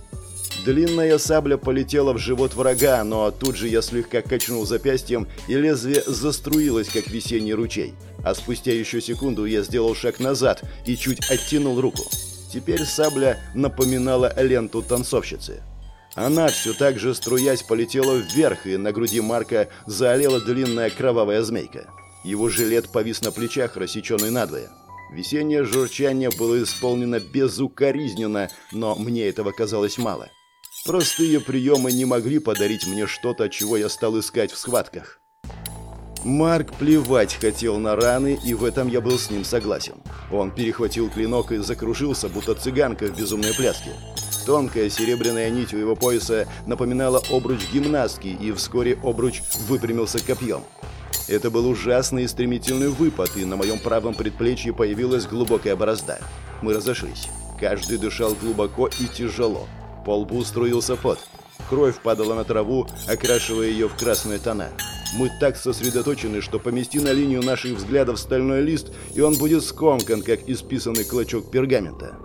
Длинная сабля полетела в живот врага, но тут же я слегка качнул запястьем, и лезвие заструилось, как весенний ручей а спустя еще секунду я сделал шаг назад и чуть оттянул руку. Теперь сабля напоминала ленту танцовщицы. Она все так же, струясь, полетела вверх, и на груди Марка заолела длинная кровавая змейка. Его жилет повис на плечах, рассеченный надвое. Весеннее журчание было исполнено безукоризненно, но мне этого казалось мало. Простые приемы не могли подарить мне что-то, чего я стал искать в схватках. Марк плевать хотел на раны, и в этом я был с ним согласен. Он перехватил клинок и закружился, будто цыганка в безумной пляске. Тонкая серебряная нить у его пояса напоминала обруч гимнастки, и вскоре обруч выпрямился копьем. Это был ужасный и стремительный выпад, и на моем правом предплечье появилась глубокая борозда. Мы разошлись. Каждый дышал глубоко и тяжело. По лбу струился пот. Кровь падала на траву, окрашивая ее в красные тона. Мы так сосредоточены, что помести на линию наших взглядов стальной лист, и он будет скомкан, как исписанный клочок пергамента.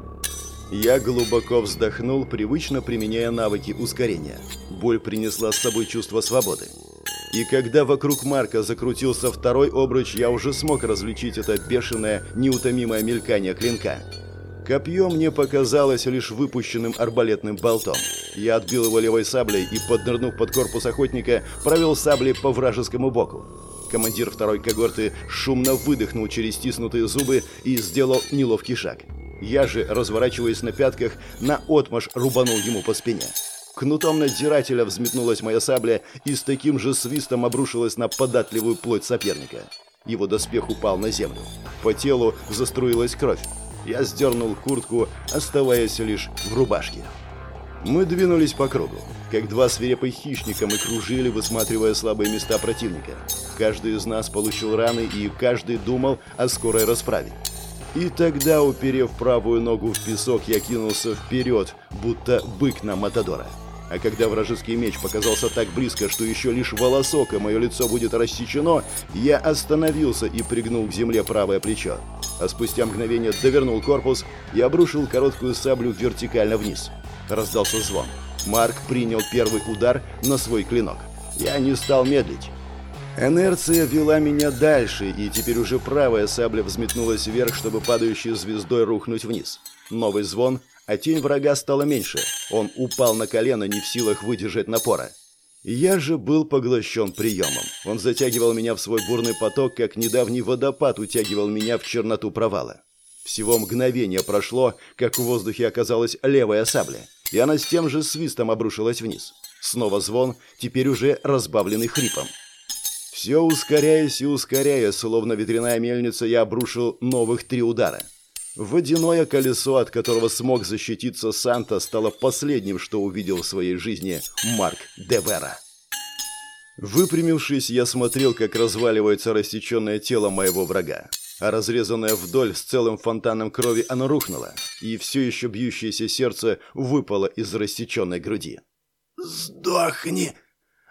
Я глубоко вздохнул, привычно применяя навыки ускорения. Боль принесла с собой чувство свободы. И когда вокруг Марка закрутился второй обруч, я уже смог различить это бешеное, неутомимое мелькание клинка. Копье мне показалось лишь выпущенным арбалетным болтом. Я отбил его левой саблей и, поднырнув под корпус охотника, провел саблей по вражескому боку. Командир второй когорты шумно выдохнул через стиснутые зубы и сделал неловкий шаг. Я же, разворачиваясь на пятках, на отмаш рубанул ему по спине. Кнутом надзирателя взметнулась моя сабля и с таким же свистом обрушилась на податливую плоть соперника. Его доспех упал на землю. По телу заструилась кровь. Я сдернул куртку, оставаясь лишь в рубашке. Мы двинулись по кругу, как два свирепых хищника мы кружили, высматривая слабые места противника. Каждый из нас получил раны, и каждый думал о скорой расправе. И тогда, уперев правую ногу в песок, я кинулся вперед, будто бык на Матадора. А когда вражеский меч показался так близко, что еще лишь волосок, и мое лицо будет рассечено, я остановился и пригнул к земле правое плечо. А спустя мгновение довернул корпус и обрушил короткую саблю вертикально вниз. Раздался звон. Марк принял первый удар на свой клинок. Я не стал медлить. Инерция вела меня дальше, и теперь уже правая сабля взметнулась вверх, чтобы падающей звездой рухнуть вниз. Новый звон, а тень врага стала меньше. Он упал на колено, не в силах выдержать напора. Я же был поглощен приемом. Он затягивал меня в свой бурный поток, как недавний водопад утягивал меня в черноту провала. Всего мгновение прошло, как в воздухе оказалась левая сабля, и она с тем же свистом обрушилась вниз. Снова звон, теперь уже разбавленный хрипом. Все ускоряясь и ускоряясь, словно ветряная мельница, я обрушил новых три удара. Водяное колесо, от которого смог защититься Санта, стало последним, что увидел в своей жизни Марк Девера. Выпрямившись, я смотрел, как разваливается рассеченное тело моего врага. А разрезанное вдоль с целым фонтаном крови оно рухнуло, и все еще бьющееся сердце выпало из рассеченной груди. «Сдохни!»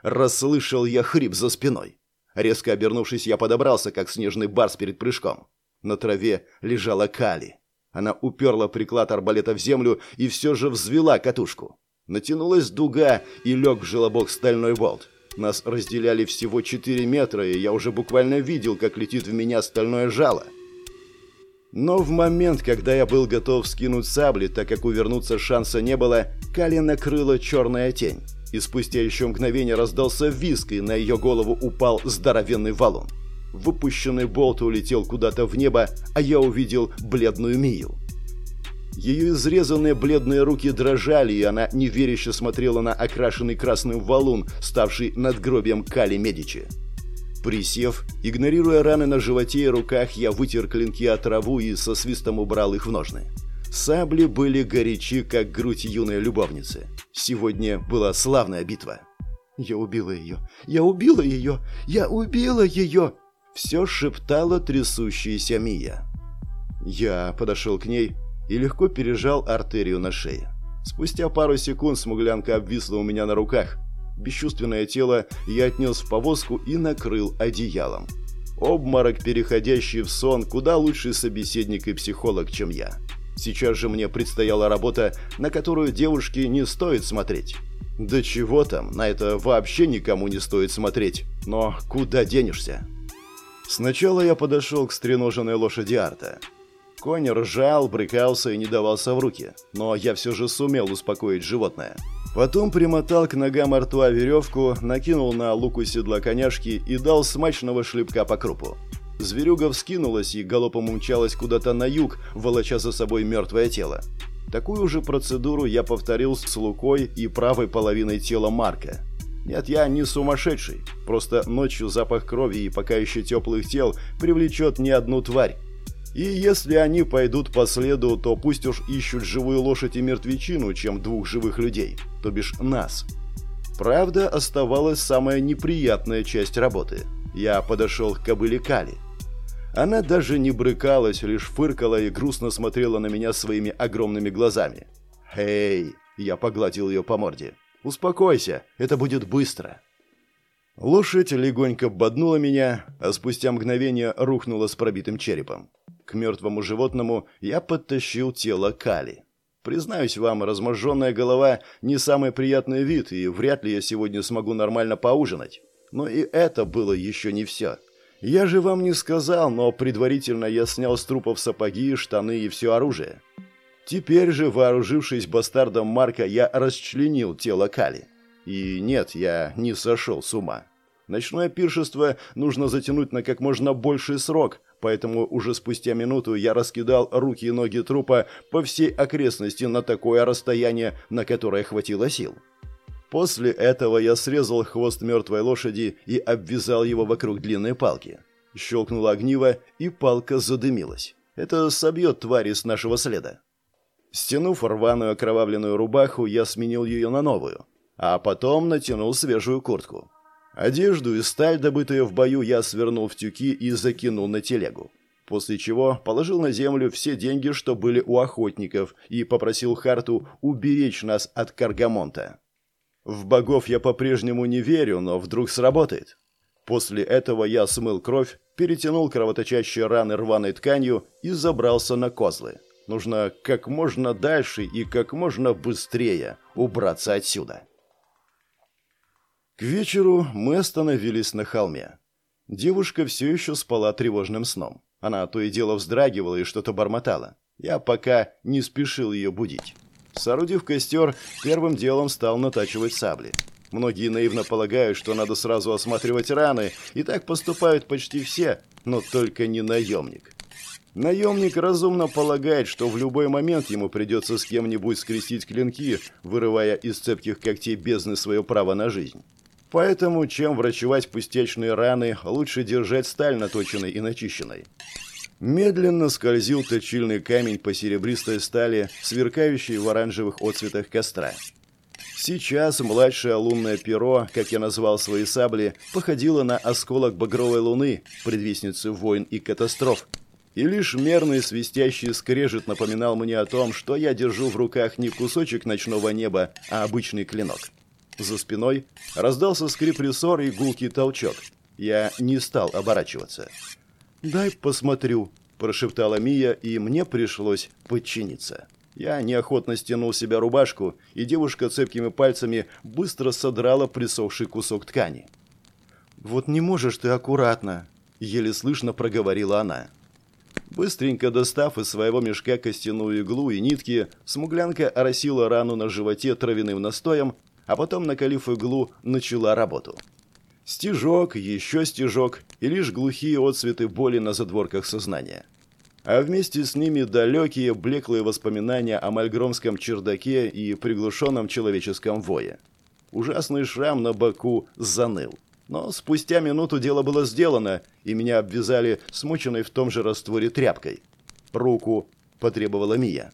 Расслышал я хрип за спиной. Резко обернувшись, я подобрался, как снежный барс перед прыжком. На траве лежала Кали. Она уперла приклад арбалета в землю и все же взвела катушку. Натянулась дуга и лег в желобок стальной болт. Нас разделяли всего 4 метра, и я уже буквально видел, как летит в меня стальное жало. Но в момент, когда я был готов скинуть сабли, так как увернуться шанса не было, Кали накрыла черная тень и спустя еще мгновение раздался визг, и на ее голову упал здоровенный валун. Выпущенный болт улетел куда-то в небо, а я увидел бледную Мию. Ее изрезанные бледные руки дрожали, и она неверяще смотрела на окрашенный красным валун, ставший надгробием Кали Медичи. Присев, игнорируя раны на животе и руках, я вытер клинки от траву и со свистом убрал их в ножны. Сабли были горячи, как грудь юной любовницы. Сегодня была славная битва. «Я убила ее! Я убила ее! Я убила ее!» Все шептала трясущаяся Мия. Я подошел к ней и легко пережал артерию на шее. Спустя пару секунд смуглянка обвисла у меня на руках. Бесчувственное тело я отнес в повозку и накрыл одеялом. Обморок, переходящий в сон, куда лучший собеседник и психолог, чем я. Сейчас же мне предстояла работа, на которую девушке не стоит смотреть. Да чего там, на это вообще никому не стоит смотреть. Но куда денешься? Сначала я подошел к стреноженной лошади Арта. Конь ржал, брыкался и не давался в руки, но я все же сумел успокоить животное. Потом примотал к ногам Артуа веревку, накинул на луку седла коняшки и дал смачного шлепка по крупу. Зверюга вскинулась и галопом умчалась куда-то на юг, волоча за собой мертвое тело. Такую же процедуру я повторил с Лукой и правой половиной тела Марка. Нет, я не сумасшедший. Просто ночью запах крови и пока еще теплых тел привлечет не одну тварь. И если они пойдут по следу, то пусть уж ищут живую лошадь и мертвечину, чем двух живых людей, то бишь нас. Правда, оставалась самая неприятная часть работы. Я подошел к кобыле Кали. Она даже не брыкалась, лишь фыркала и грустно смотрела на меня своими огромными глазами. «Эй!» – я погладил ее по морде. «Успокойся, это будет быстро». Лошадь легонько боднула меня, а спустя мгновение рухнула с пробитым черепом. К мертвому животному я подтащил тело Кали. Признаюсь вам, разможженная голова – не самый приятный вид, и вряд ли я сегодня смогу нормально поужинать. Но и это было еще не все. Я же вам не сказал, но предварительно я снял с трупов сапоги, штаны и все оружие. Теперь же, вооружившись бастардом Марка, я расчленил тело Кали. И нет, я не сошел с ума. Ночное пиршество нужно затянуть на как можно больший срок, поэтому уже спустя минуту я раскидал руки и ноги трупа по всей окрестности на такое расстояние, на которое хватило сил. После этого я срезал хвост мертвой лошади и обвязал его вокруг длинной палки. Щелкнуло огниво, и палка задымилась. Это собьет твари с нашего следа. Стянув рваную окровавленную рубаху, я сменил ее на новую, а потом натянул свежую куртку. Одежду и сталь, добытую в бою, я свернул в тюки и закинул на телегу. После чего положил на землю все деньги, что были у охотников, и попросил Харту уберечь нас от Каргамонта. В богов я по-прежнему не верю, но вдруг сработает. После этого я смыл кровь, перетянул кровоточащие раны рваной тканью и забрался на козлы. Нужно как можно дальше и как можно быстрее убраться отсюда. К вечеру мы остановились на холме. Девушка все еще спала тревожным сном. Она то и дело вздрагивала и что-то бормотала. Я пока не спешил ее будить. Соорудив костер, первым делом стал натачивать сабли. Многие наивно полагают, что надо сразу осматривать раны, и так поступают почти все, но только не наемник. Наемник разумно полагает, что в любой момент ему придется с кем-нибудь скрестить клинки, вырывая из цепких когтей бездны свое право на жизнь. Поэтому, чем врачевать пустячные раны, лучше держать сталь наточенной и начищенной. Медленно скользил точильный камень по серебристой стали, сверкающей в оранжевых отцветах костра. Сейчас младшее лунное перо, как я назвал свои сабли, походило на осколок багровой луны, предвестницы войн и катастроф. И лишь мерный свистящий скрежет напоминал мне о том, что я держу в руках не кусочек ночного неба, а обычный клинок. За спиной раздался скрип рессор и гулкий толчок. Я не стал оборачиваться. «Дай посмотрю», – прошептала Мия, и мне пришлось подчиниться. Я неохотно стянул себя рубашку, и девушка цепкими пальцами быстро содрала присохший кусок ткани. «Вот не можешь ты аккуратно», – еле слышно проговорила она. Быстренько достав из своего мешка костяную иглу и нитки, смуглянка оросила рану на животе травяным настоем, а потом, накалив иглу, начала работу. Стежок, еще стежок и лишь глухие отцветы боли на задворках сознания. А вместе с ними далекие, блеклые воспоминания о мальгромском чердаке и приглушенном человеческом вое. Ужасный шрам на боку заныл. Но спустя минуту дело было сделано, и меня обвязали смоченной в том же растворе тряпкой. «Руку!» – потребовала Мия.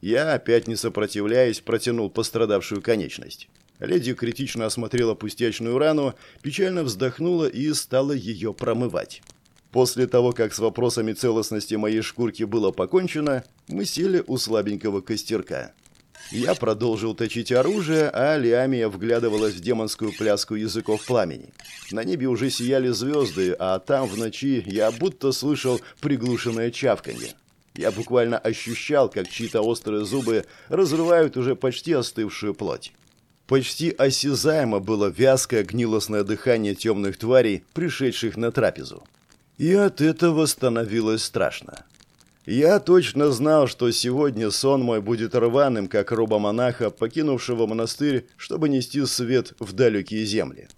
Я, опять не сопротивляясь, протянул пострадавшую конечность. Леди критично осмотрела пустячную рану, печально вздохнула и стала ее промывать. После того, как с вопросами целостности моей шкурки было покончено, мы сели у слабенького костерка. Я продолжил точить оружие, а Лиамия вглядывалась в демонскую пляску языков пламени. На небе уже сияли звезды, а там в ночи я будто слышал приглушенное чавканье. Я буквально ощущал, как чьи-то острые зубы разрывают уже почти остывшую плоть. Почти осязаемо было вязкое гнилостное дыхание темных тварей, пришедших на трапезу. И от этого становилось страшно. Я точно знал, что сегодня сон мой будет рваным, как роба монаха, покинувшего монастырь, чтобы нести свет в далекие земли.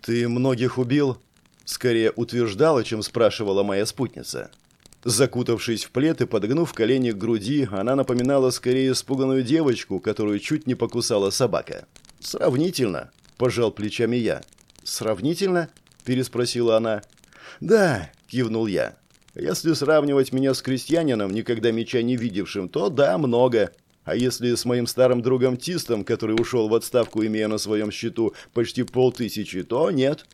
«Ты многих убил?» Скорее утверждала, чем спрашивала моя спутница. Закутавшись в плед и подогнув колени к груди, она напоминала скорее испуганную девочку, которую чуть не покусала собака. «Сравнительно», – пожал плечами я. «Сравнительно?» – переспросила она. «Да», – кивнул я. «Если сравнивать меня с крестьянином, никогда меча не видевшим, то да, много. А если с моим старым другом Тистом, который ушел в отставку, имея на своем счету почти полтысячи, то нет».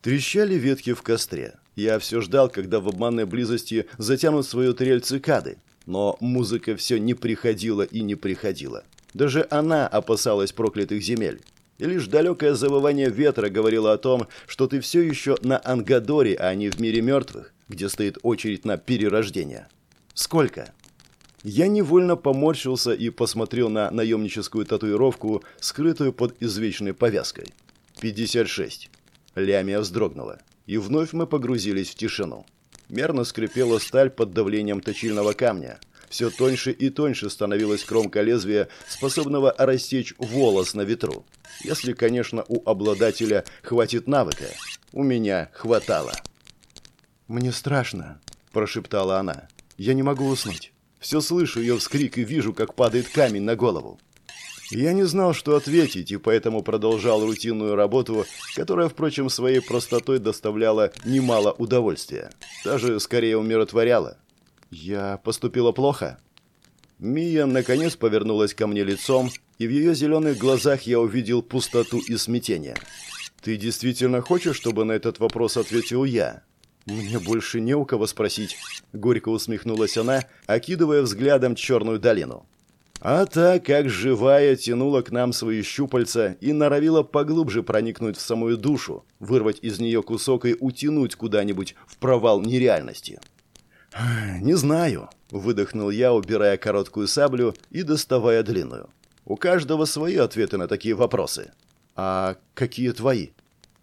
Трещали ветки в костре. Я все ждал, когда в обманной близости затянут свою трель цикады. Но музыка все не приходила и не приходила. Даже она опасалась проклятых земель. И лишь далекое завывание ветра говорило о том, что ты все еще на Ангадоре, а не в мире мертвых, где стоит очередь на перерождение. Сколько? Я невольно поморщился и посмотрел на наемническую татуировку, скрытую под извечной повязкой. 56. Лямия вздрогнула. И вновь мы погрузились в тишину. Мерно скрипела сталь под давлением точильного камня – все тоньше и тоньше становилась кромка лезвия, способного рассечь волос на ветру. Если, конечно, у обладателя хватит навыка. У меня хватало. «Мне страшно», – прошептала она. «Я не могу уснуть. Все слышу ее вскрик и вижу, как падает камень на голову». Я не знал, что ответить, и поэтому продолжал рутинную работу, которая, впрочем, своей простотой доставляла немало удовольствия. Даже скорее умиротворяла. «Я поступила плохо?» Мия наконец повернулась ко мне лицом, и в ее зеленых глазах я увидел пустоту и смятение. «Ты действительно хочешь, чтобы на этот вопрос ответил я?» «Мне больше не у кого спросить», — горько усмехнулась она, окидывая взглядом черную долину. А та, как живая, тянула к нам свои щупальца и норовила поглубже проникнуть в самую душу, вырвать из нее кусок и утянуть куда-нибудь в провал нереальности. «Не знаю», — выдохнул я, убирая короткую саблю и доставая длинную. «У каждого свои ответы на такие вопросы». «А какие твои?»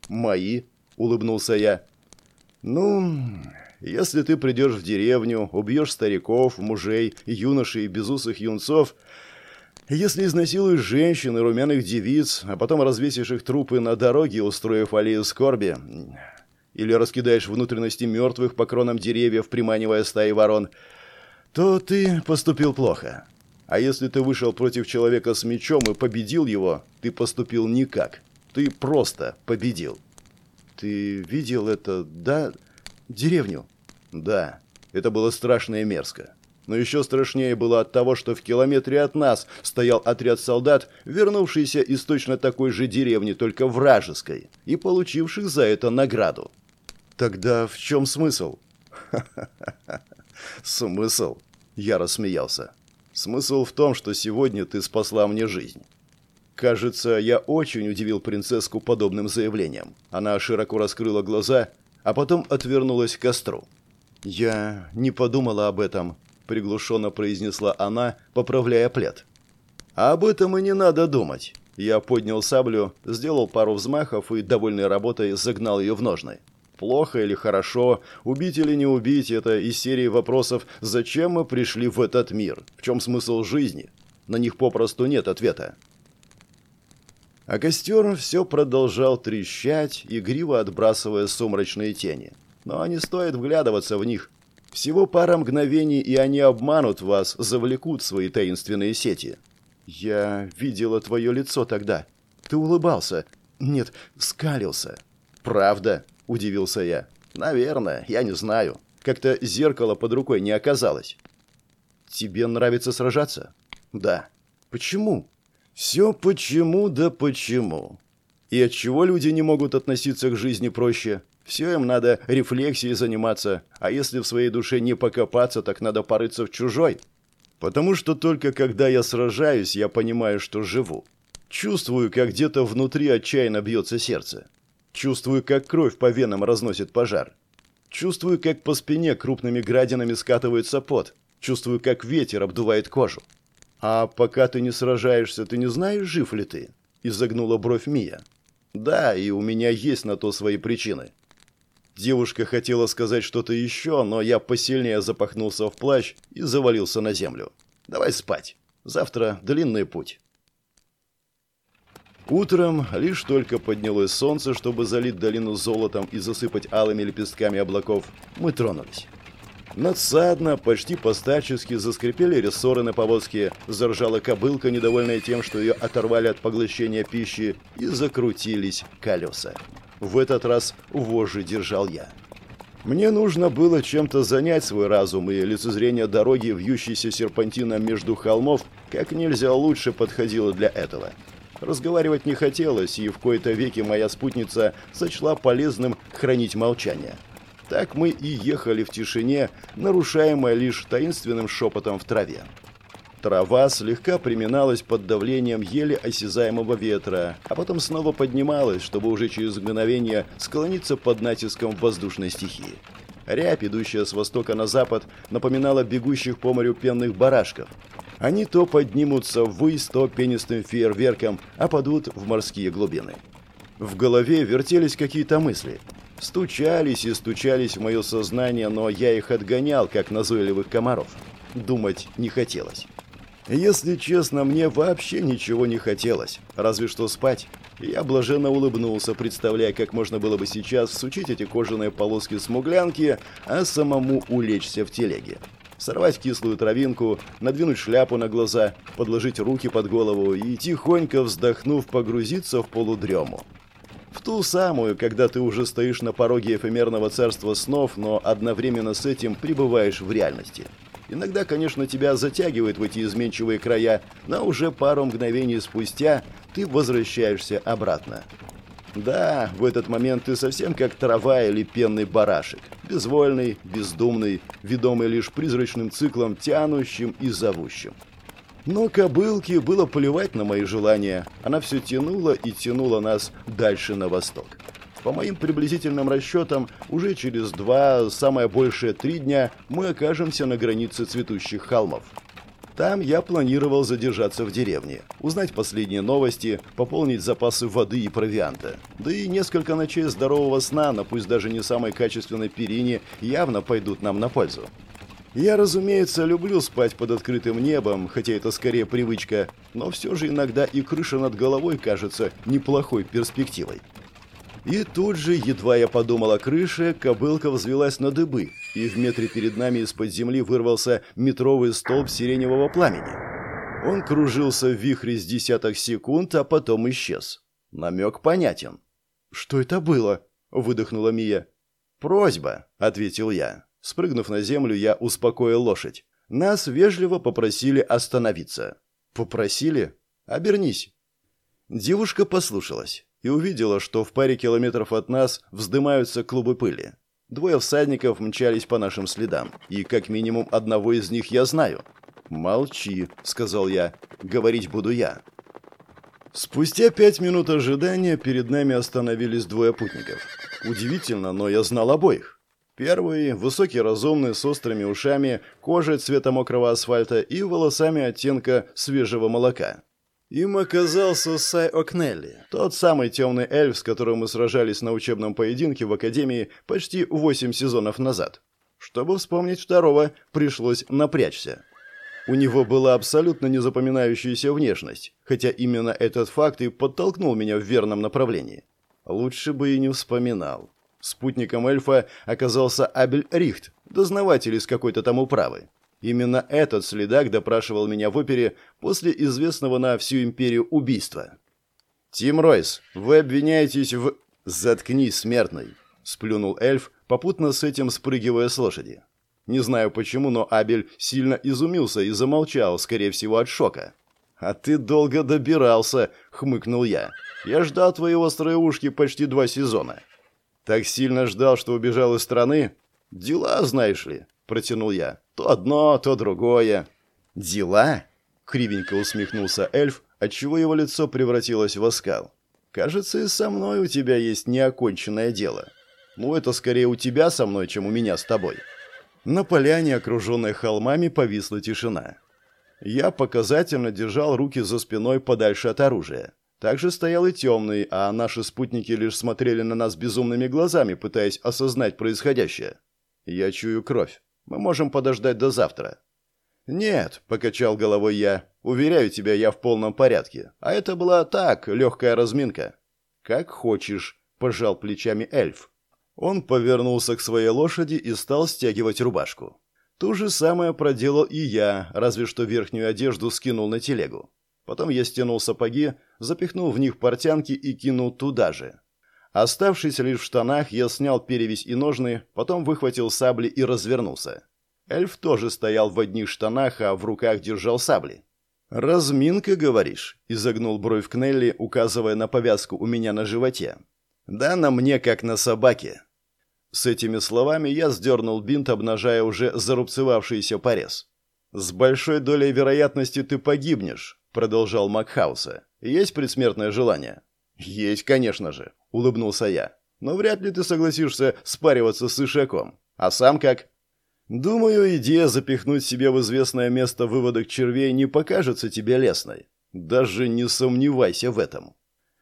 «Мои», — улыбнулся я. «Ну, если ты придешь в деревню, убьешь стариков, мужей, юношей и безусых юнцов, если изнасилуешь женщин и румяных девиц, а потом развесишь их трупы на дороге, устроив аллею скорби, или раскидаешь внутренности мертвых по кронам деревьев, приманивая стаи ворон, то ты поступил плохо. А если ты вышел против человека с мечом и победил его, ты поступил никак. Ты просто победил. Ты видел это, да? Деревню? Да, это было страшно и мерзко. Но еще страшнее было от того, что в километре от нас стоял отряд солдат, вернувшийся из точно такой же деревни, только вражеской, и получивших за это награду. Тогда в чем смысл? Смысл? Я рассмеялся. Смысл в том, что сегодня ты спасла мне жизнь. Кажется, я очень удивил принцесску подобным заявлением. Она широко раскрыла глаза а потом отвернулась к костру. «Я не подумала об этом», — приглушенно произнесла она, поправляя плед. «Об этом и не надо думать». Я поднял саблю, сделал пару взмахов и, довольной работой, загнал ее в ножны. Плохо или хорошо, убить или не убить – это из серии вопросов «Зачем мы пришли в этот мир? В чем смысл жизни?» На них попросту нет ответа. А костер все продолжал трещать, игриво отбрасывая сумрачные тени. Но не стоит вглядываться в них. Всего пара мгновений, и они обманут вас, завлекут свои таинственные сети. Я видела твое лицо тогда. Ты улыбался. Нет, скалился. Правда? Удивился я. Наверное, я не знаю. Как-то зеркало под рукой не оказалось. Тебе нравится сражаться? Да. Почему? Все почему да почему. И от чего люди не могут относиться к жизни проще? Все им надо рефлексией заниматься, а если в своей душе не покопаться, так надо порыться в чужой. Потому что только когда я сражаюсь, я понимаю, что живу. Чувствую, как где-то внутри отчаянно бьется сердце. Чувствую, как кровь по венам разносит пожар. Чувствую, как по спине крупными градинами скатывается пот. Чувствую, как ветер обдувает кожу. «А пока ты не сражаешься, ты не знаешь, жив ли ты?» – изогнула бровь Мия. «Да, и у меня есть на то свои причины». Девушка хотела сказать что-то еще, но я посильнее запахнулся в плащ и завалился на землю. «Давай спать. Завтра длинный путь». Утром лишь только поднялось солнце, чтобы залить долину золотом и засыпать алыми лепестками облаков, мы тронулись. Надсадно, почти постачески заскрипели рессоры на повозке, заржала кобылка, недовольная тем, что ее оторвали от поглощения пищи, и закрутились колеса. В этот раз вожжи держал я. Мне нужно было чем-то занять свой разум, и лицезрение дороги, вьющейся серпантином между холмов, как нельзя лучше подходило для этого. Разговаривать не хотелось, и в кои-то веки моя спутница сочла полезным хранить молчание. Так мы и ехали в тишине, нарушаемой лишь таинственным шепотом в траве. Трава слегка приминалась под давлением еле осязаемого ветра, а потом снова поднималась, чтобы уже через мгновение склониться под натиском воздушной стихии. Рябь, идущая с востока на запад, напоминала бегущих по морю пенных барашков. Они то поднимутся ввысь, то пенистым фейерверком опадут в морские глубины. В голове вертелись какие-то мысли – Стучались и стучались в мое сознание, но я их отгонял, как назойливых комаров. Думать не хотелось. Если честно, мне вообще ничего не хотелось, разве что спать. Я блаженно улыбнулся, представляя, как можно было бы сейчас всучить эти кожаные полоски смуглянки, а самому улечься в телеге. Сорвать кислую травинку, надвинуть шляпу на глаза, подложить руки под голову и, тихонько вздохнув, погрузиться в полудрему. В ту самую, когда ты уже стоишь на пороге эфемерного царства снов, но одновременно с этим пребываешь в реальности. Иногда, конечно, тебя затягивает в эти изменчивые края, но уже пару мгновений спустя ты возвращаешься обратно. Да, в этот момент ты совсем как трава или пенный барашек. Безвольный, бездумный, ведомый лишь призрачным циклом, тянущим и зовущим. Но кобылке было плевать на мои желания. Она все тянула и тянула нас дальше на восток. По моим приблизительным расчетам, уже через два, самое большее три дня, мы окажемся на границе цветущих холмов. Там я планировал задержаться в деревне, узнать последние новости, пополнить запасы воды и провианта. Да и несколько ночей здорового сна, на пусть даже не самой качественной перине, явно пойдут нам на пользу. Я, разумеется, люблю спать под открытым небом, хотя это скорее привычка, но все же иногда и крыша над головой кажется неплохой перспективой. И тут же, едва я подумал о крыше, кобылка взвелась на дыбы, и в метре перед нами из-под земли вырвался метровый столб сиреневого пламени. Он кружился в вихре с десяток секунд, а потом исчез. Намек понятен. «Что это было?» – выдохнула Мия. «Просьба», – ответил я. Спрыгнув на землю, я успокоил лошадь. Нас вежливо попросили остановиться. «Попросили? Обернись». Девушка послушалась и увидела, что в паре километров от нас вздымаются клубы пыли. Двое всадников мчались по нашим следам, и как минимум одного из них я знаю. «Молчи», — сказал я, — «говорить буду я». Спустя пять минут ожидания перед нами остановились двое путников. Удивительно, но я знал обоих. Первый – высокий разумный, с острыми ушами, кожей цвета мокрого асфальта и волосами оттенка свежего молока. Им оказался Сай О'Кнелли, тот самый темный эльф, с которым мы сражались на учебном поединке в Академии почти восемь сезонов назад. Чтобы вспомнить второго, пришлось напрячься. У него была абсолютно незапоминающаяся внешность, хотя именно этот факт и подтолкнул меня в верном направлении. Лучше бы и не вспоминал. Спутником эльфа оказался Абель Рихт, дознаватель из какой-то там управы. Именно этот следак допрашивал меня в опере после известного на всю империю убийства. «Тим Ройс, вы обвиняетесь в...» «Заткнись, смертный!» – сплюнул эльф, попутно с этим спрыгивая с лошади. Не знаю почему, но Абель сильно изумился и замолчал, скорее всего, от шока. «А ты долго добирался», — хмыкнул я. «Я ждал твои острые ушки почти два сезона». «Так сильно ждал, что убежал из страны?» «Дела, знаешь ли», — протянул я. То одно, то другое. Дела? Кривенько усмехнулся эльф, отчего его лицо превратилось в оскал. Кажется, и со мной у тебя есть неоконченное дело. Ну, это скорее у тебя со мной, чем у меня с тобой. На поляне, окруженной холмами, повисла тишина. Я показательно держал руки за спиной подальше от оружия. Также стоял и темный, а наши спутники лишь смотрели на нас безумными глазами, пытаясь осознать происходящее. Я чую кровь. Мы можем подождать до завтра». «Нет», — покачал головой я, — «уверяю тебя, я в полном порядке. А это была так, легкая разминка». «Как хочешь», — пожал плечами эльф. Он повернулся к своей лошади и стал стягивать рубашку. То же самое проделал и я, разве что верхнюю одежду скинул на телегу. Потом я стянул сапоги, запихнул в них портянки и кинул туда же. Оставшись лишь в штанах, я снял перевязь и ножны, потом выхватил сабли и развернулся. Эльф тоже стоял в одних штанах, а в руках держал сабли. «Разминка, говоришь?» – изогнул бровь Кнелли, указывая на повязку у меня на животе. «Да на мне, как на собаке». С этими словами я сдернул бинт, обнажая уже зарубцевавшийся порез. «С большой долей вероятности ты погибнешь», – продолжал Макхауса. «Есть предсмертное желание?» «Есть, конечно же», — улыбнулся я. «Но вряд ли ты согласишься спариваться с Ишаком. А сам как?» «Думаю, идея запихнуть себе в известное место выводок червей не покажется тебе лестной. Даже не сомневайся в этом».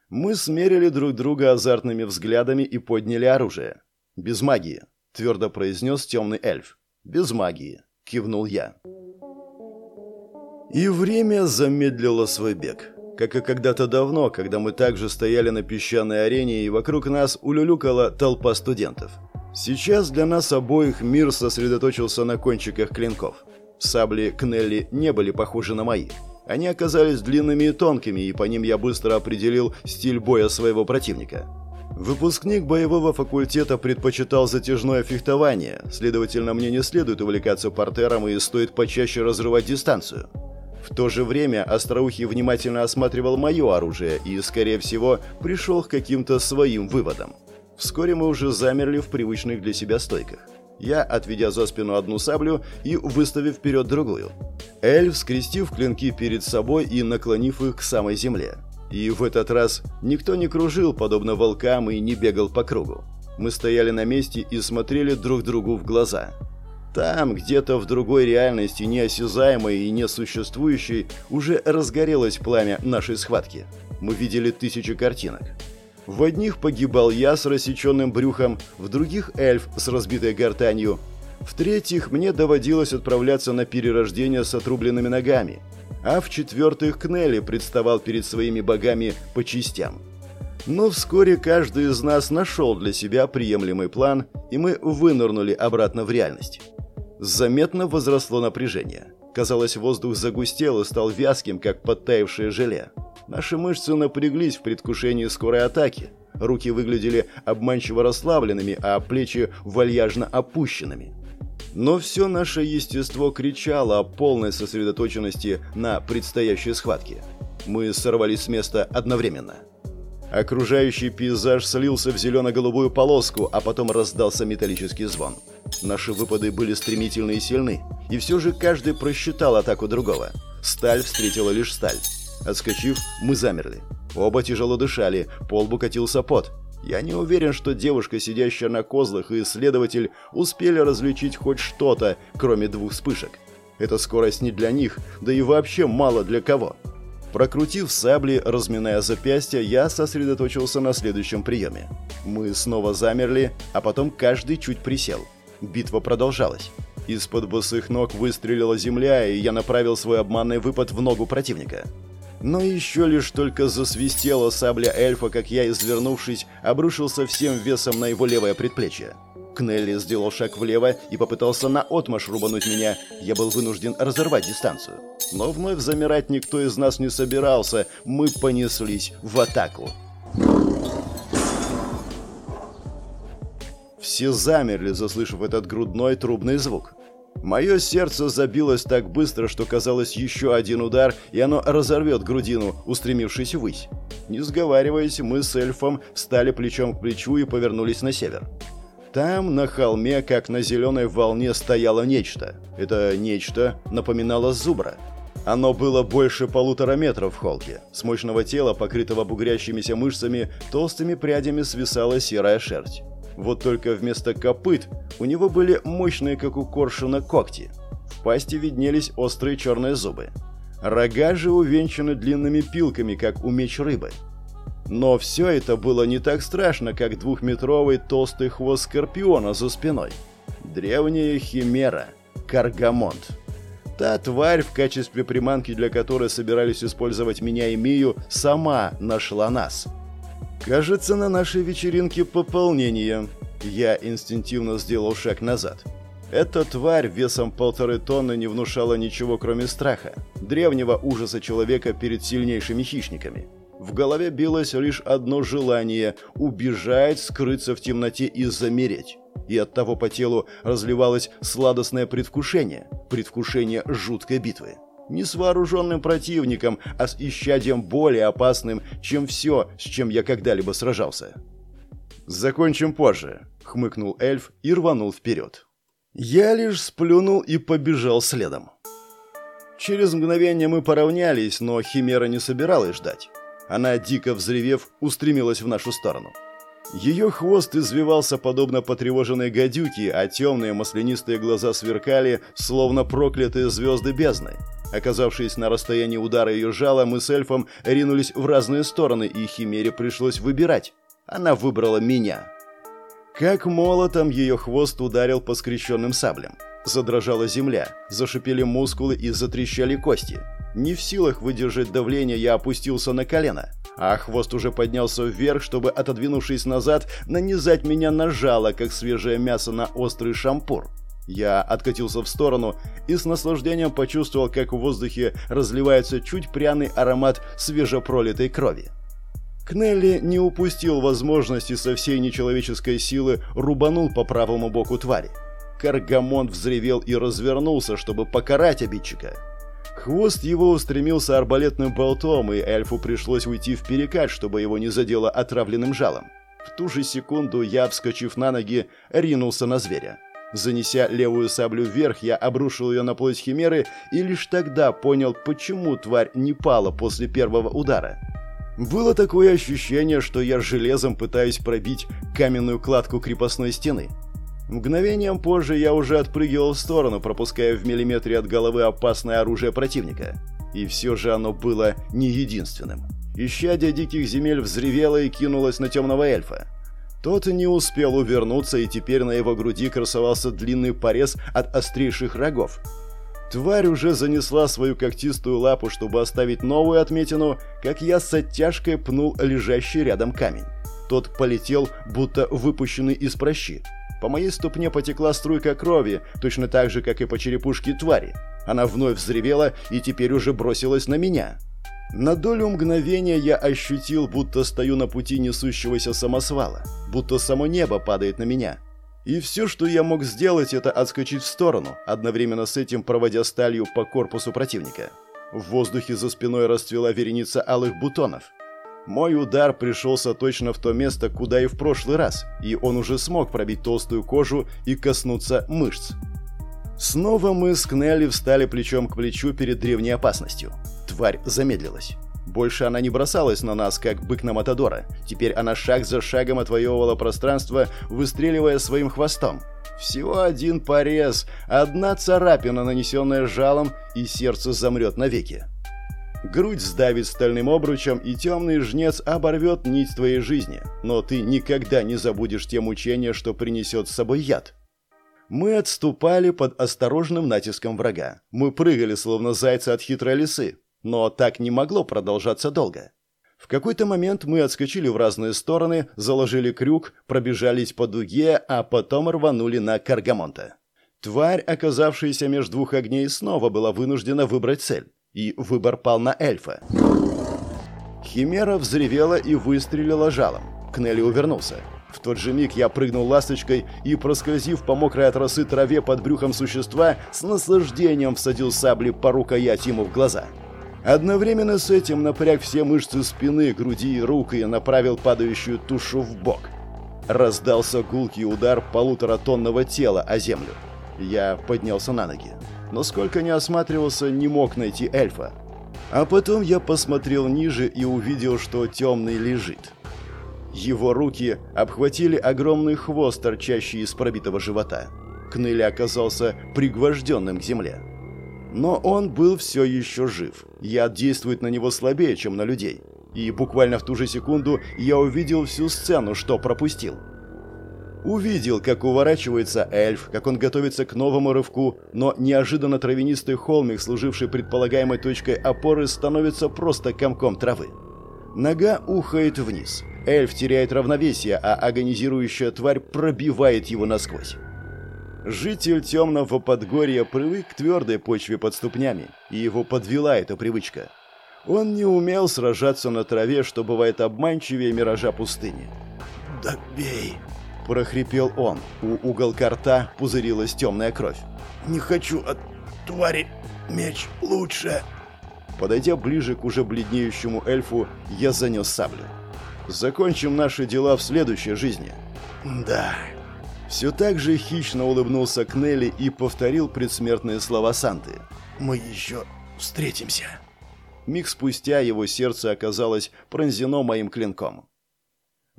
Мы смерили друг друга азартными взглядами и подняли оружие. «Без магии», — твердо произнес темный эльф. «Без магии», — кивнул я. И время замедлило свой бег как и когда-то давно, когда мы также стояли на песчаной арене и вокруг нас улюлюкала толпа студентов. Сейчас для нас обоих мир сосредоточился на кончиках клинков. Сабли Кнелли не были похожи на мои. Они оказались длинными и тонкими, и по ним я быстро определил стиль боя своего противника. Выпускник боевого факультета предпочитал затяжное фехтование, следовательно, мне не следует увлекаться портером и стоит почаще разрывать дистанцию. В то же время Остроухий внимательно осматривал мое оружие и, скорее всего, пришел к каким-то своим выводам. Вскоре мы уже замерли в привычных для себя стойках. Я, отведя за спину одну саблю и выставив вперед другую. Эльф, скрестив клинки перед собой и наклонив их к самой земле. И в этот раз никто не кружил, подобно волкам, и не бегал по кругу. Мы стояли на месте и смотрели друг другу в глаза. Там, где-то в другой реальности, неосязаемой и несуществующей, уже разгорелось пламя нашей схватки. Мы видели тысячи картинок. В одних погибал я с рассеченным брюхом, в других эльф с разбитой гортанью, в-третьих, мне доводилось отправляться на перерождение с отрубленными ногами, а в-четвертых, Кнелли представал перед своими богами по частям. Но вскоре каждый из нас нашел для себя приемлемый план, и мы вынырнули обратно в реальность. Заметно возросло напряжение. Казалось, воздух загустел и стал вязким, как подтаявшее желе. Наши мышцы напряглись в предвкушении скорой атаки. Руки выглядели обманчиво расслабленными, а плечи вальяжно опущенными. Но все наше естество кричало о полной сосредоточенности на предстоящей схватке. Мы сорвались с места одновременно. Окружающий пейзаж слился в зелено-голубую полоску, а потом раздался металлический звон. Наши выпады были стремительны и сильны, и все же каждый просчитал атаку другого. Сталь встретила лишь сталь. Отскочив, мы замерли. Оба тяжело дышали, по лбу катился пот. Я не уверен, что девушка, сидящая на козлах, и исследователь успели различить хоть что-то, кроме двух вспышек. Эта скорость не для них, да и вообще мало для кого. Прокрутив сабли, разминая запястья, я сосредоточился на следующем приеме. Мы снова замерли, а потом каждый чуть присел. Битва продолжалась. Из-под босых ног выстрелила земля, и я направил свой обманный выпад в ногу противника. Но еще лишь только засвистела сабля эльфа, как я, извернувшись, обрушился всем весом на его левое предплечье. Кнелли сделал шаг влево и попытался наотмашь рубануть меня. Я был вынужден разорвать дистанцию. Но вновь замирать никто из нас не собирался. Мы понеслись в атаку. Все замерли, заслышав этот грудной трубный звук. Мое сердце забилось так быстро, что казалось еще один удар, и оно разорвет грудину, устремившись ввысь. Не сговариваясь, мы с эльфом встали плечом к плечу и повернулись на север. Там, на холме, как на зеленой волне, стояло нечто. Это нечто напоминало зубра. Оно было больше полутора метров в холке. С мощного тела, покрытого бугрящимися мышцами, толстыми прядями свисала серая шерсть. Вот только вместо копыт у него были мощные, как у коршуна, когти. В пасти виднелись острые черные зубы. Рога же увенчаны длинными пилками, как у меч рыбы. Но все это было не так страшно, как двухметровый толстый хвост скорпиона за спиной. Древняя химера. Каргамонт. Та тварь, в качестве приманки для которой собирались использовать меня и Мию, сама нашла нас. Кажется, на нашей вечеринке пополнение. Я инстинктивно сделал шаг назад. Эта тварь весом полторы тонны не внушала ничего, кроме страха, древнего ужаса человека перед сильнейшими хищниками. В голове билось лишь одно желание – убежать, скрыться в темноте и замереть. И оттого по телу разливалось сладостное предвкушение, предвкушение жуткой битвы. Не с вооруженным противником, а с исчадием более опасным, чем все, с чем я когда-либо сражался. «Закончим позже», — хмыкнул эльф и рванул вперед. Я лишь сплюнул и побежал следом. Через мгновение мы поравнялись, но Химера не собиралась ждать. Она, дико взревев, устремилась в нашу сторону. Ее хвост извивался подобно потревоженной гадюке, а темные маслянистые глаза сверкали, словно проклятые звезды бездны. Оказавшись на расстоянии удара ее жала, мы с эльфом ринулись в разные стороны, и Химере пришлось выбирать. Она выбрала меня. Как молотом ее хвост ударил по скрещенным саблям. Задрожала земля, зашипели мускулы и затрещали кости. Не в силах выдержать давление, я опустился на колено, а хвост уже поднялся вверх, чтобы, отодвинувшись назад, нанизать меня на жало, как свежее мясо на острый шампур. Я откатился в сторону и с наслаждением почувствовал, как в воздухе разливается чуть пряный аромат свежепролитой крови. Кнелли не упустил возможности со всей нечеловеческой силы рубанул по правому боку твари. Каргамонт взревел и развернулся, чтобы покарать обидчика. Хвост его устремился арбалетным болтом, и эльфу пришлось уйти в перекат, чтобы его не задело отравленным жалом. В ту же секунду я, вскочив на ноги, ринулся на зверя. Занеся левую саблю вверх, я обрушил ее на плоть химеры и лишь тогда понял, почему тварь не пала после первого удара. Было такое ощущение, что я железом пытаюсь пробить каменную кладку крепостной стены. Мгновением позже я уже отпрыгивал в сторону, пропуская в миллиметре от головы опасное оружие противника. И все же оно было не единственным. Исчадие диких земель взревело и кинулось на темного эльфа. Тот не успел увернуться, и теперь на его груди красовался длинный порез от острейших рогов. Тварь уже занесла свою когтистую лапу, чтобы оставить новую отметину, как я с оттяжкой пнул лежащий рядом камень. Тот полетел, будто выпущенный из прощи. По моей ступне потекла струйка крови, точно так же, как и по черепушке твари. Она вновь взревела и теперь уже бросилась на меня. На долю мгновения я ощутил, будто стою на пути несущегося самосвала, будто само небо падает на меня. И все, что я мог сделать, это отскочить в сторону, одновременно с этим проводя сталью по корпусу противника. В воздухе за спиной расцвела вереница алых бутонов. Мой удар пришелся точно в то место, куда и в прошлый раз, и он уже смог пробить толстую кожу и коснуться мышц. Снова мы с Кнелли встали плечом к плечу перед древней опасностью. Тварь замедлилась. Больше она не бросалась на нас, как бык на Матадора. Теперь она шаг за шагом отвоевывала пространство, выстреливая своим хвостом. Всего один порез, одна царапина, нанесенная жалом, и сердце замрет навеки. Грудь сдавит стальным обручем, и темный жнец оборвет нить твоей жизни. Но ты никогда не забудешь те мучения, что принесет с собой яд. Мы отступали под осторожным натиском врага. Мы прыгали, словно зайцы от хитрой лисы. Но так не могло продолжаться долго. В какой-то момент мы отскочили в разные стороны, заложили крюк, пробежались по дуге, а потом рванули на Каргамонта. Тварь, оказавшаяся между двух огней, снова была вынуждена выбрать цель. И выбор пал на эльфа. Химера взревела и выстрелила жалом. Кнелли увернулся. В тот же миг я прыгнул ласточкой и, проскользив по мокрой от росы траве под брюхом существа, с наслаждением всадил сабли по рукоять ему в глаза. Одновременно с этим напряг все мышцы спины, груди и рук и направил падающую тушу в бок. Раздался гулкий удар полуторатонного тела о землю. Я поднялся на ноги. Но сколько не осматривался, не мог найти эльфа. А потом я посмотрел ниже и увидел, что темный лежит. Его руки обхватили огромный хвост, торчащий из пробитого живота. Кныли оказался пригвожденным к земле. Но он был все еще жив. Яд действует на него слабее, чем на людей. И буквально в ту же секунду я увидел всю сцену, что пропустил. Увидел, как уворачивается эльф, как он готовится к новому рывку, но неожиданно травянистый холмик, служивший предполагаемой точкой опоры, становится просто комком травы. Нога ухает вниз. Эльф теряет равновесие, а агонизирующая тварь пробивает его насквозь. Житель темного подгорья привык к твердой почве под ступнями, и его подвела эта привычка. Он не умел сражаться на траве, что бывает обманчивее миража пустыни. «Да бей!» – прохрипел он. У уголка рта пузырилась темная кровь. «Не хочу от твари меч лучше!» Подойдя ближе к уже бледнеющему эльфу, я занес саблю. «Закончим наши дела в следующей жизни». «Да». Все так же хищно улыбнулся Кнелли и повторил предсмертные слова Санты. «Мы еще встретимся». Миг спустя его сердце оказалось пронзено моим клинком.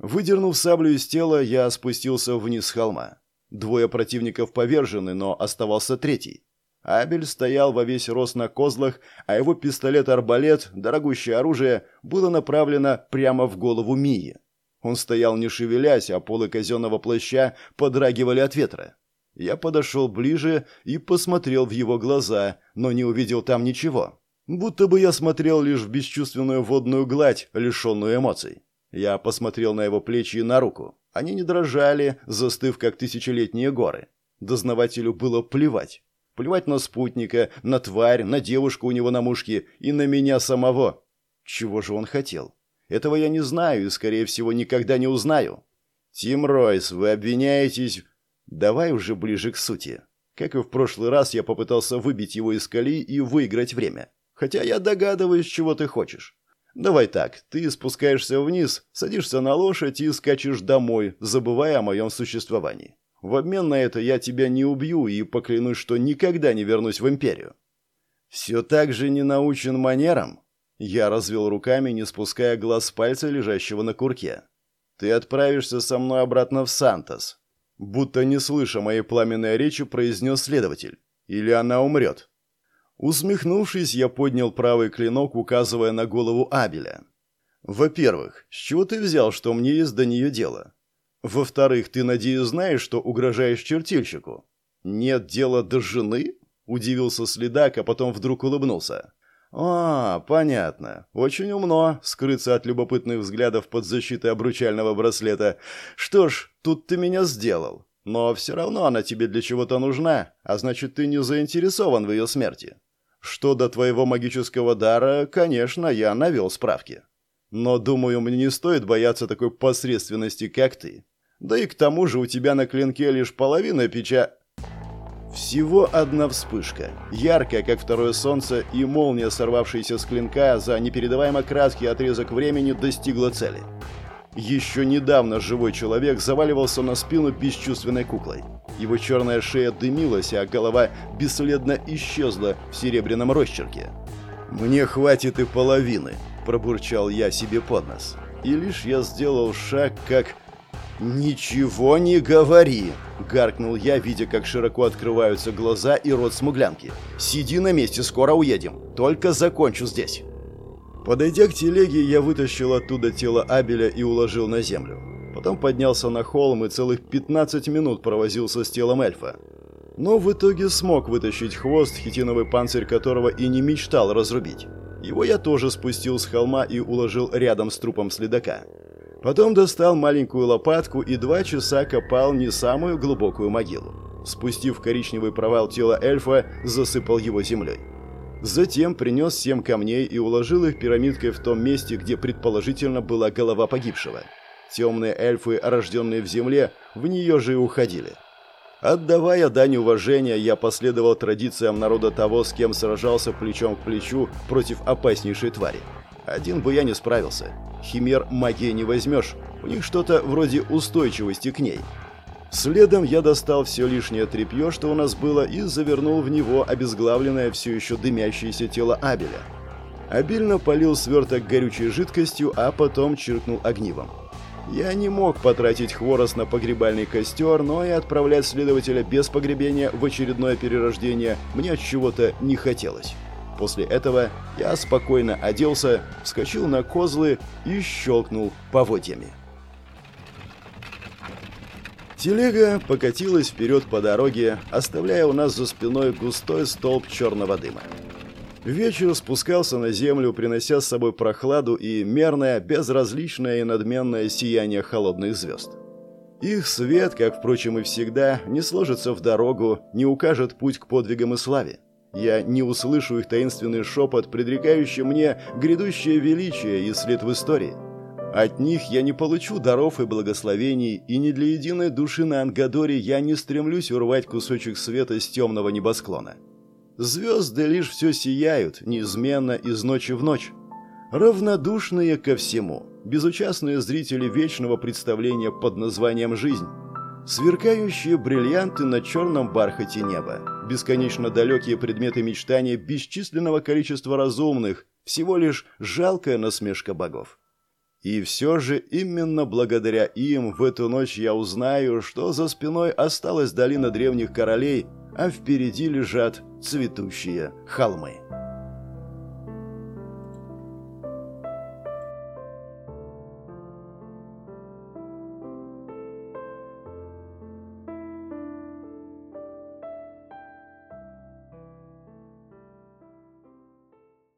Выдернув саблю из тела, я спустился вниз с холма. Двое противников повержены, но оставался третий. Абель стоял во весь рост на козлах, а его пистолет-арбалет, дорогущее оружие, было направлено прямо в голову Мии. Он стоял не шевелясь, а полы казенного плаща подрагивали от ветра. Я подошел ближе и посмотрел в его глаза, но не увидел там ничего. Будто бы я смотрел лишь в бесчувственную водную гладь, лишенную эмоций. Я посмотрел на его плечи и на руку. Они не дрожали, застыв, как тысячелетние горы. Дознавателю было плевать. Плевать на спутника, на тварь, на девушку у него на мушке и на меня самого. Чего же он хотел? Этого я не знаю и, скорее всего, никогда не узнаю. Тим Ройс, вы обвиняетесь... Давай уже ближе к сути. Как и в прошлый раз, я попытался выбить его из колеи и выиграть время. Хотя я догадываюсь, чего ты хочешь. Давай так, ты спускаешься вниз, садишься на лошадь и скачешь домой, забывая о моем существовании. В обмен на это я тебя не убью и поклянусь, что никогда не вернусь в Империю». «Все так же не научен манерам?» Я развел руками, не спуская глаз с пальца, лежащего на курке. «Ты отправишься со мной обратно в Сантос». Будто не слыша моей пламенной речи, произнес следователь. «Или она умрет». Усмехнувшись, я поднял правый клинок, указывая на голову Абеля. «Во-первых, с чего ты взял, что мне есть до нее дело? Во-вторых, ты, надеюсь, знаешь, что угрожаешь чертильщику?» «Нет дела до жены?» – удивился следак, а потом вдруг улыбнулся. «А, понятно. Очень умно скрыться от любопытных взглядов под защитой обручального браслета. Что ж, тут ты меня сделал. Но все равно она тебе для чего-то нужна, а значит, ты не заинтересован в ее смерти. Что до твоего магического дара, конечно, я навел справки. Но, думаю, мне не стоит бояться такой посредственности, как ты. Да и к тому же у тебя на клинке лишь половина печа... Всего одна вспышка, яркая, как второе солнце, и молния, сорвавшаяся с клинка за непередаваемо краткий отрезок времени, достигла цели. Еще недавно живой человек заваливался на спину бесчувственной куклой. Его черная шея дымилась, а голова бесследно исчезла в серебряном росчерке. «Мне хватит и половины», – пробурчал я себе под нос. И лишь я сделал шаг, как «Ничего не говори!» – гаркнул я, видя, как широко открываются глаза и рот смуглянки. «Сиди на месте, скоро уедем. Только закончу здесь». Подойдя к телеге, я вытащил оттуда тело Абеля и уложил на землю. Потом поднялся на холм и целых 15 минут провозился с телом эльфа. Но в итоге смог вытащить хвост, хитиновый панцирь которого и не мечтал разрубить. Его я тоже спустил с холма и уложил рядом с трупом следака. Потом достал маленькую лопатку и два часа копал не самую глубокую могилу. Спустив коричневый провал тела эльфа, засыпал его землей. Затем принес семь камней и уложил их пирамидкой в том месте, где предположительно была голова погибшего. Темные эльфы, рожденные в земле, в нее же и уходили. Отдавая дань уважения, я последовал традициям народа того, с кем сражался плечом к плечу против опаснейшей твари. Один бы я не справился. Химер магии не возьмешь. У них что-то вроде устойчивости к ней. Следом я достал все лишнее тряпье, что у нас было, и завернул в него обезглавленное все еще дымящееся тело Абеля. Обильно полил сверток горючей жидкостью, а потом чиркнул огнивом. Я не мог потратить хворост на погребальный костер, но и отправлять следователя без погребения в очередное перерождение мне от чего-то не хотелось. После этого я спокойно оделся, вскочил на козлы и щелкнул поводьями. Телега покатилась вперед по дороге, оставляя у нас за спиной густой столб черного дыма. Вечер спускался на землю, принося с собой прохладу и мерное, безразличное и надменное сияние холодных звезд. Их свет, как, впрочем, и всегда, не сложится в дорогу, не укажет путь к подвигам и славе. Я не услышу их таинственный шепот, предрекающий мне грядущее величие и след в истории. От них я не получу даров и благословений, и ни для единой души на Ангадоре я не стремлюсь урвать кусочек света с темного небосклона. Звезды лишь все сияют, неизменно из ночи в ночь. Равнодушные ко всему, безучастные зрители вечного представления под названием «Жизнь». Сверкающие бриллианты на черном бархате неба, бесконечно далекие предметы мечтания бесчисленного количества разумных, всего лишь жалкая насмешка богов. И все же именно благодаря им в эту ночь я узнаю, что за спиной осталась долина древних королей, а впереди лежат цветущие холмы.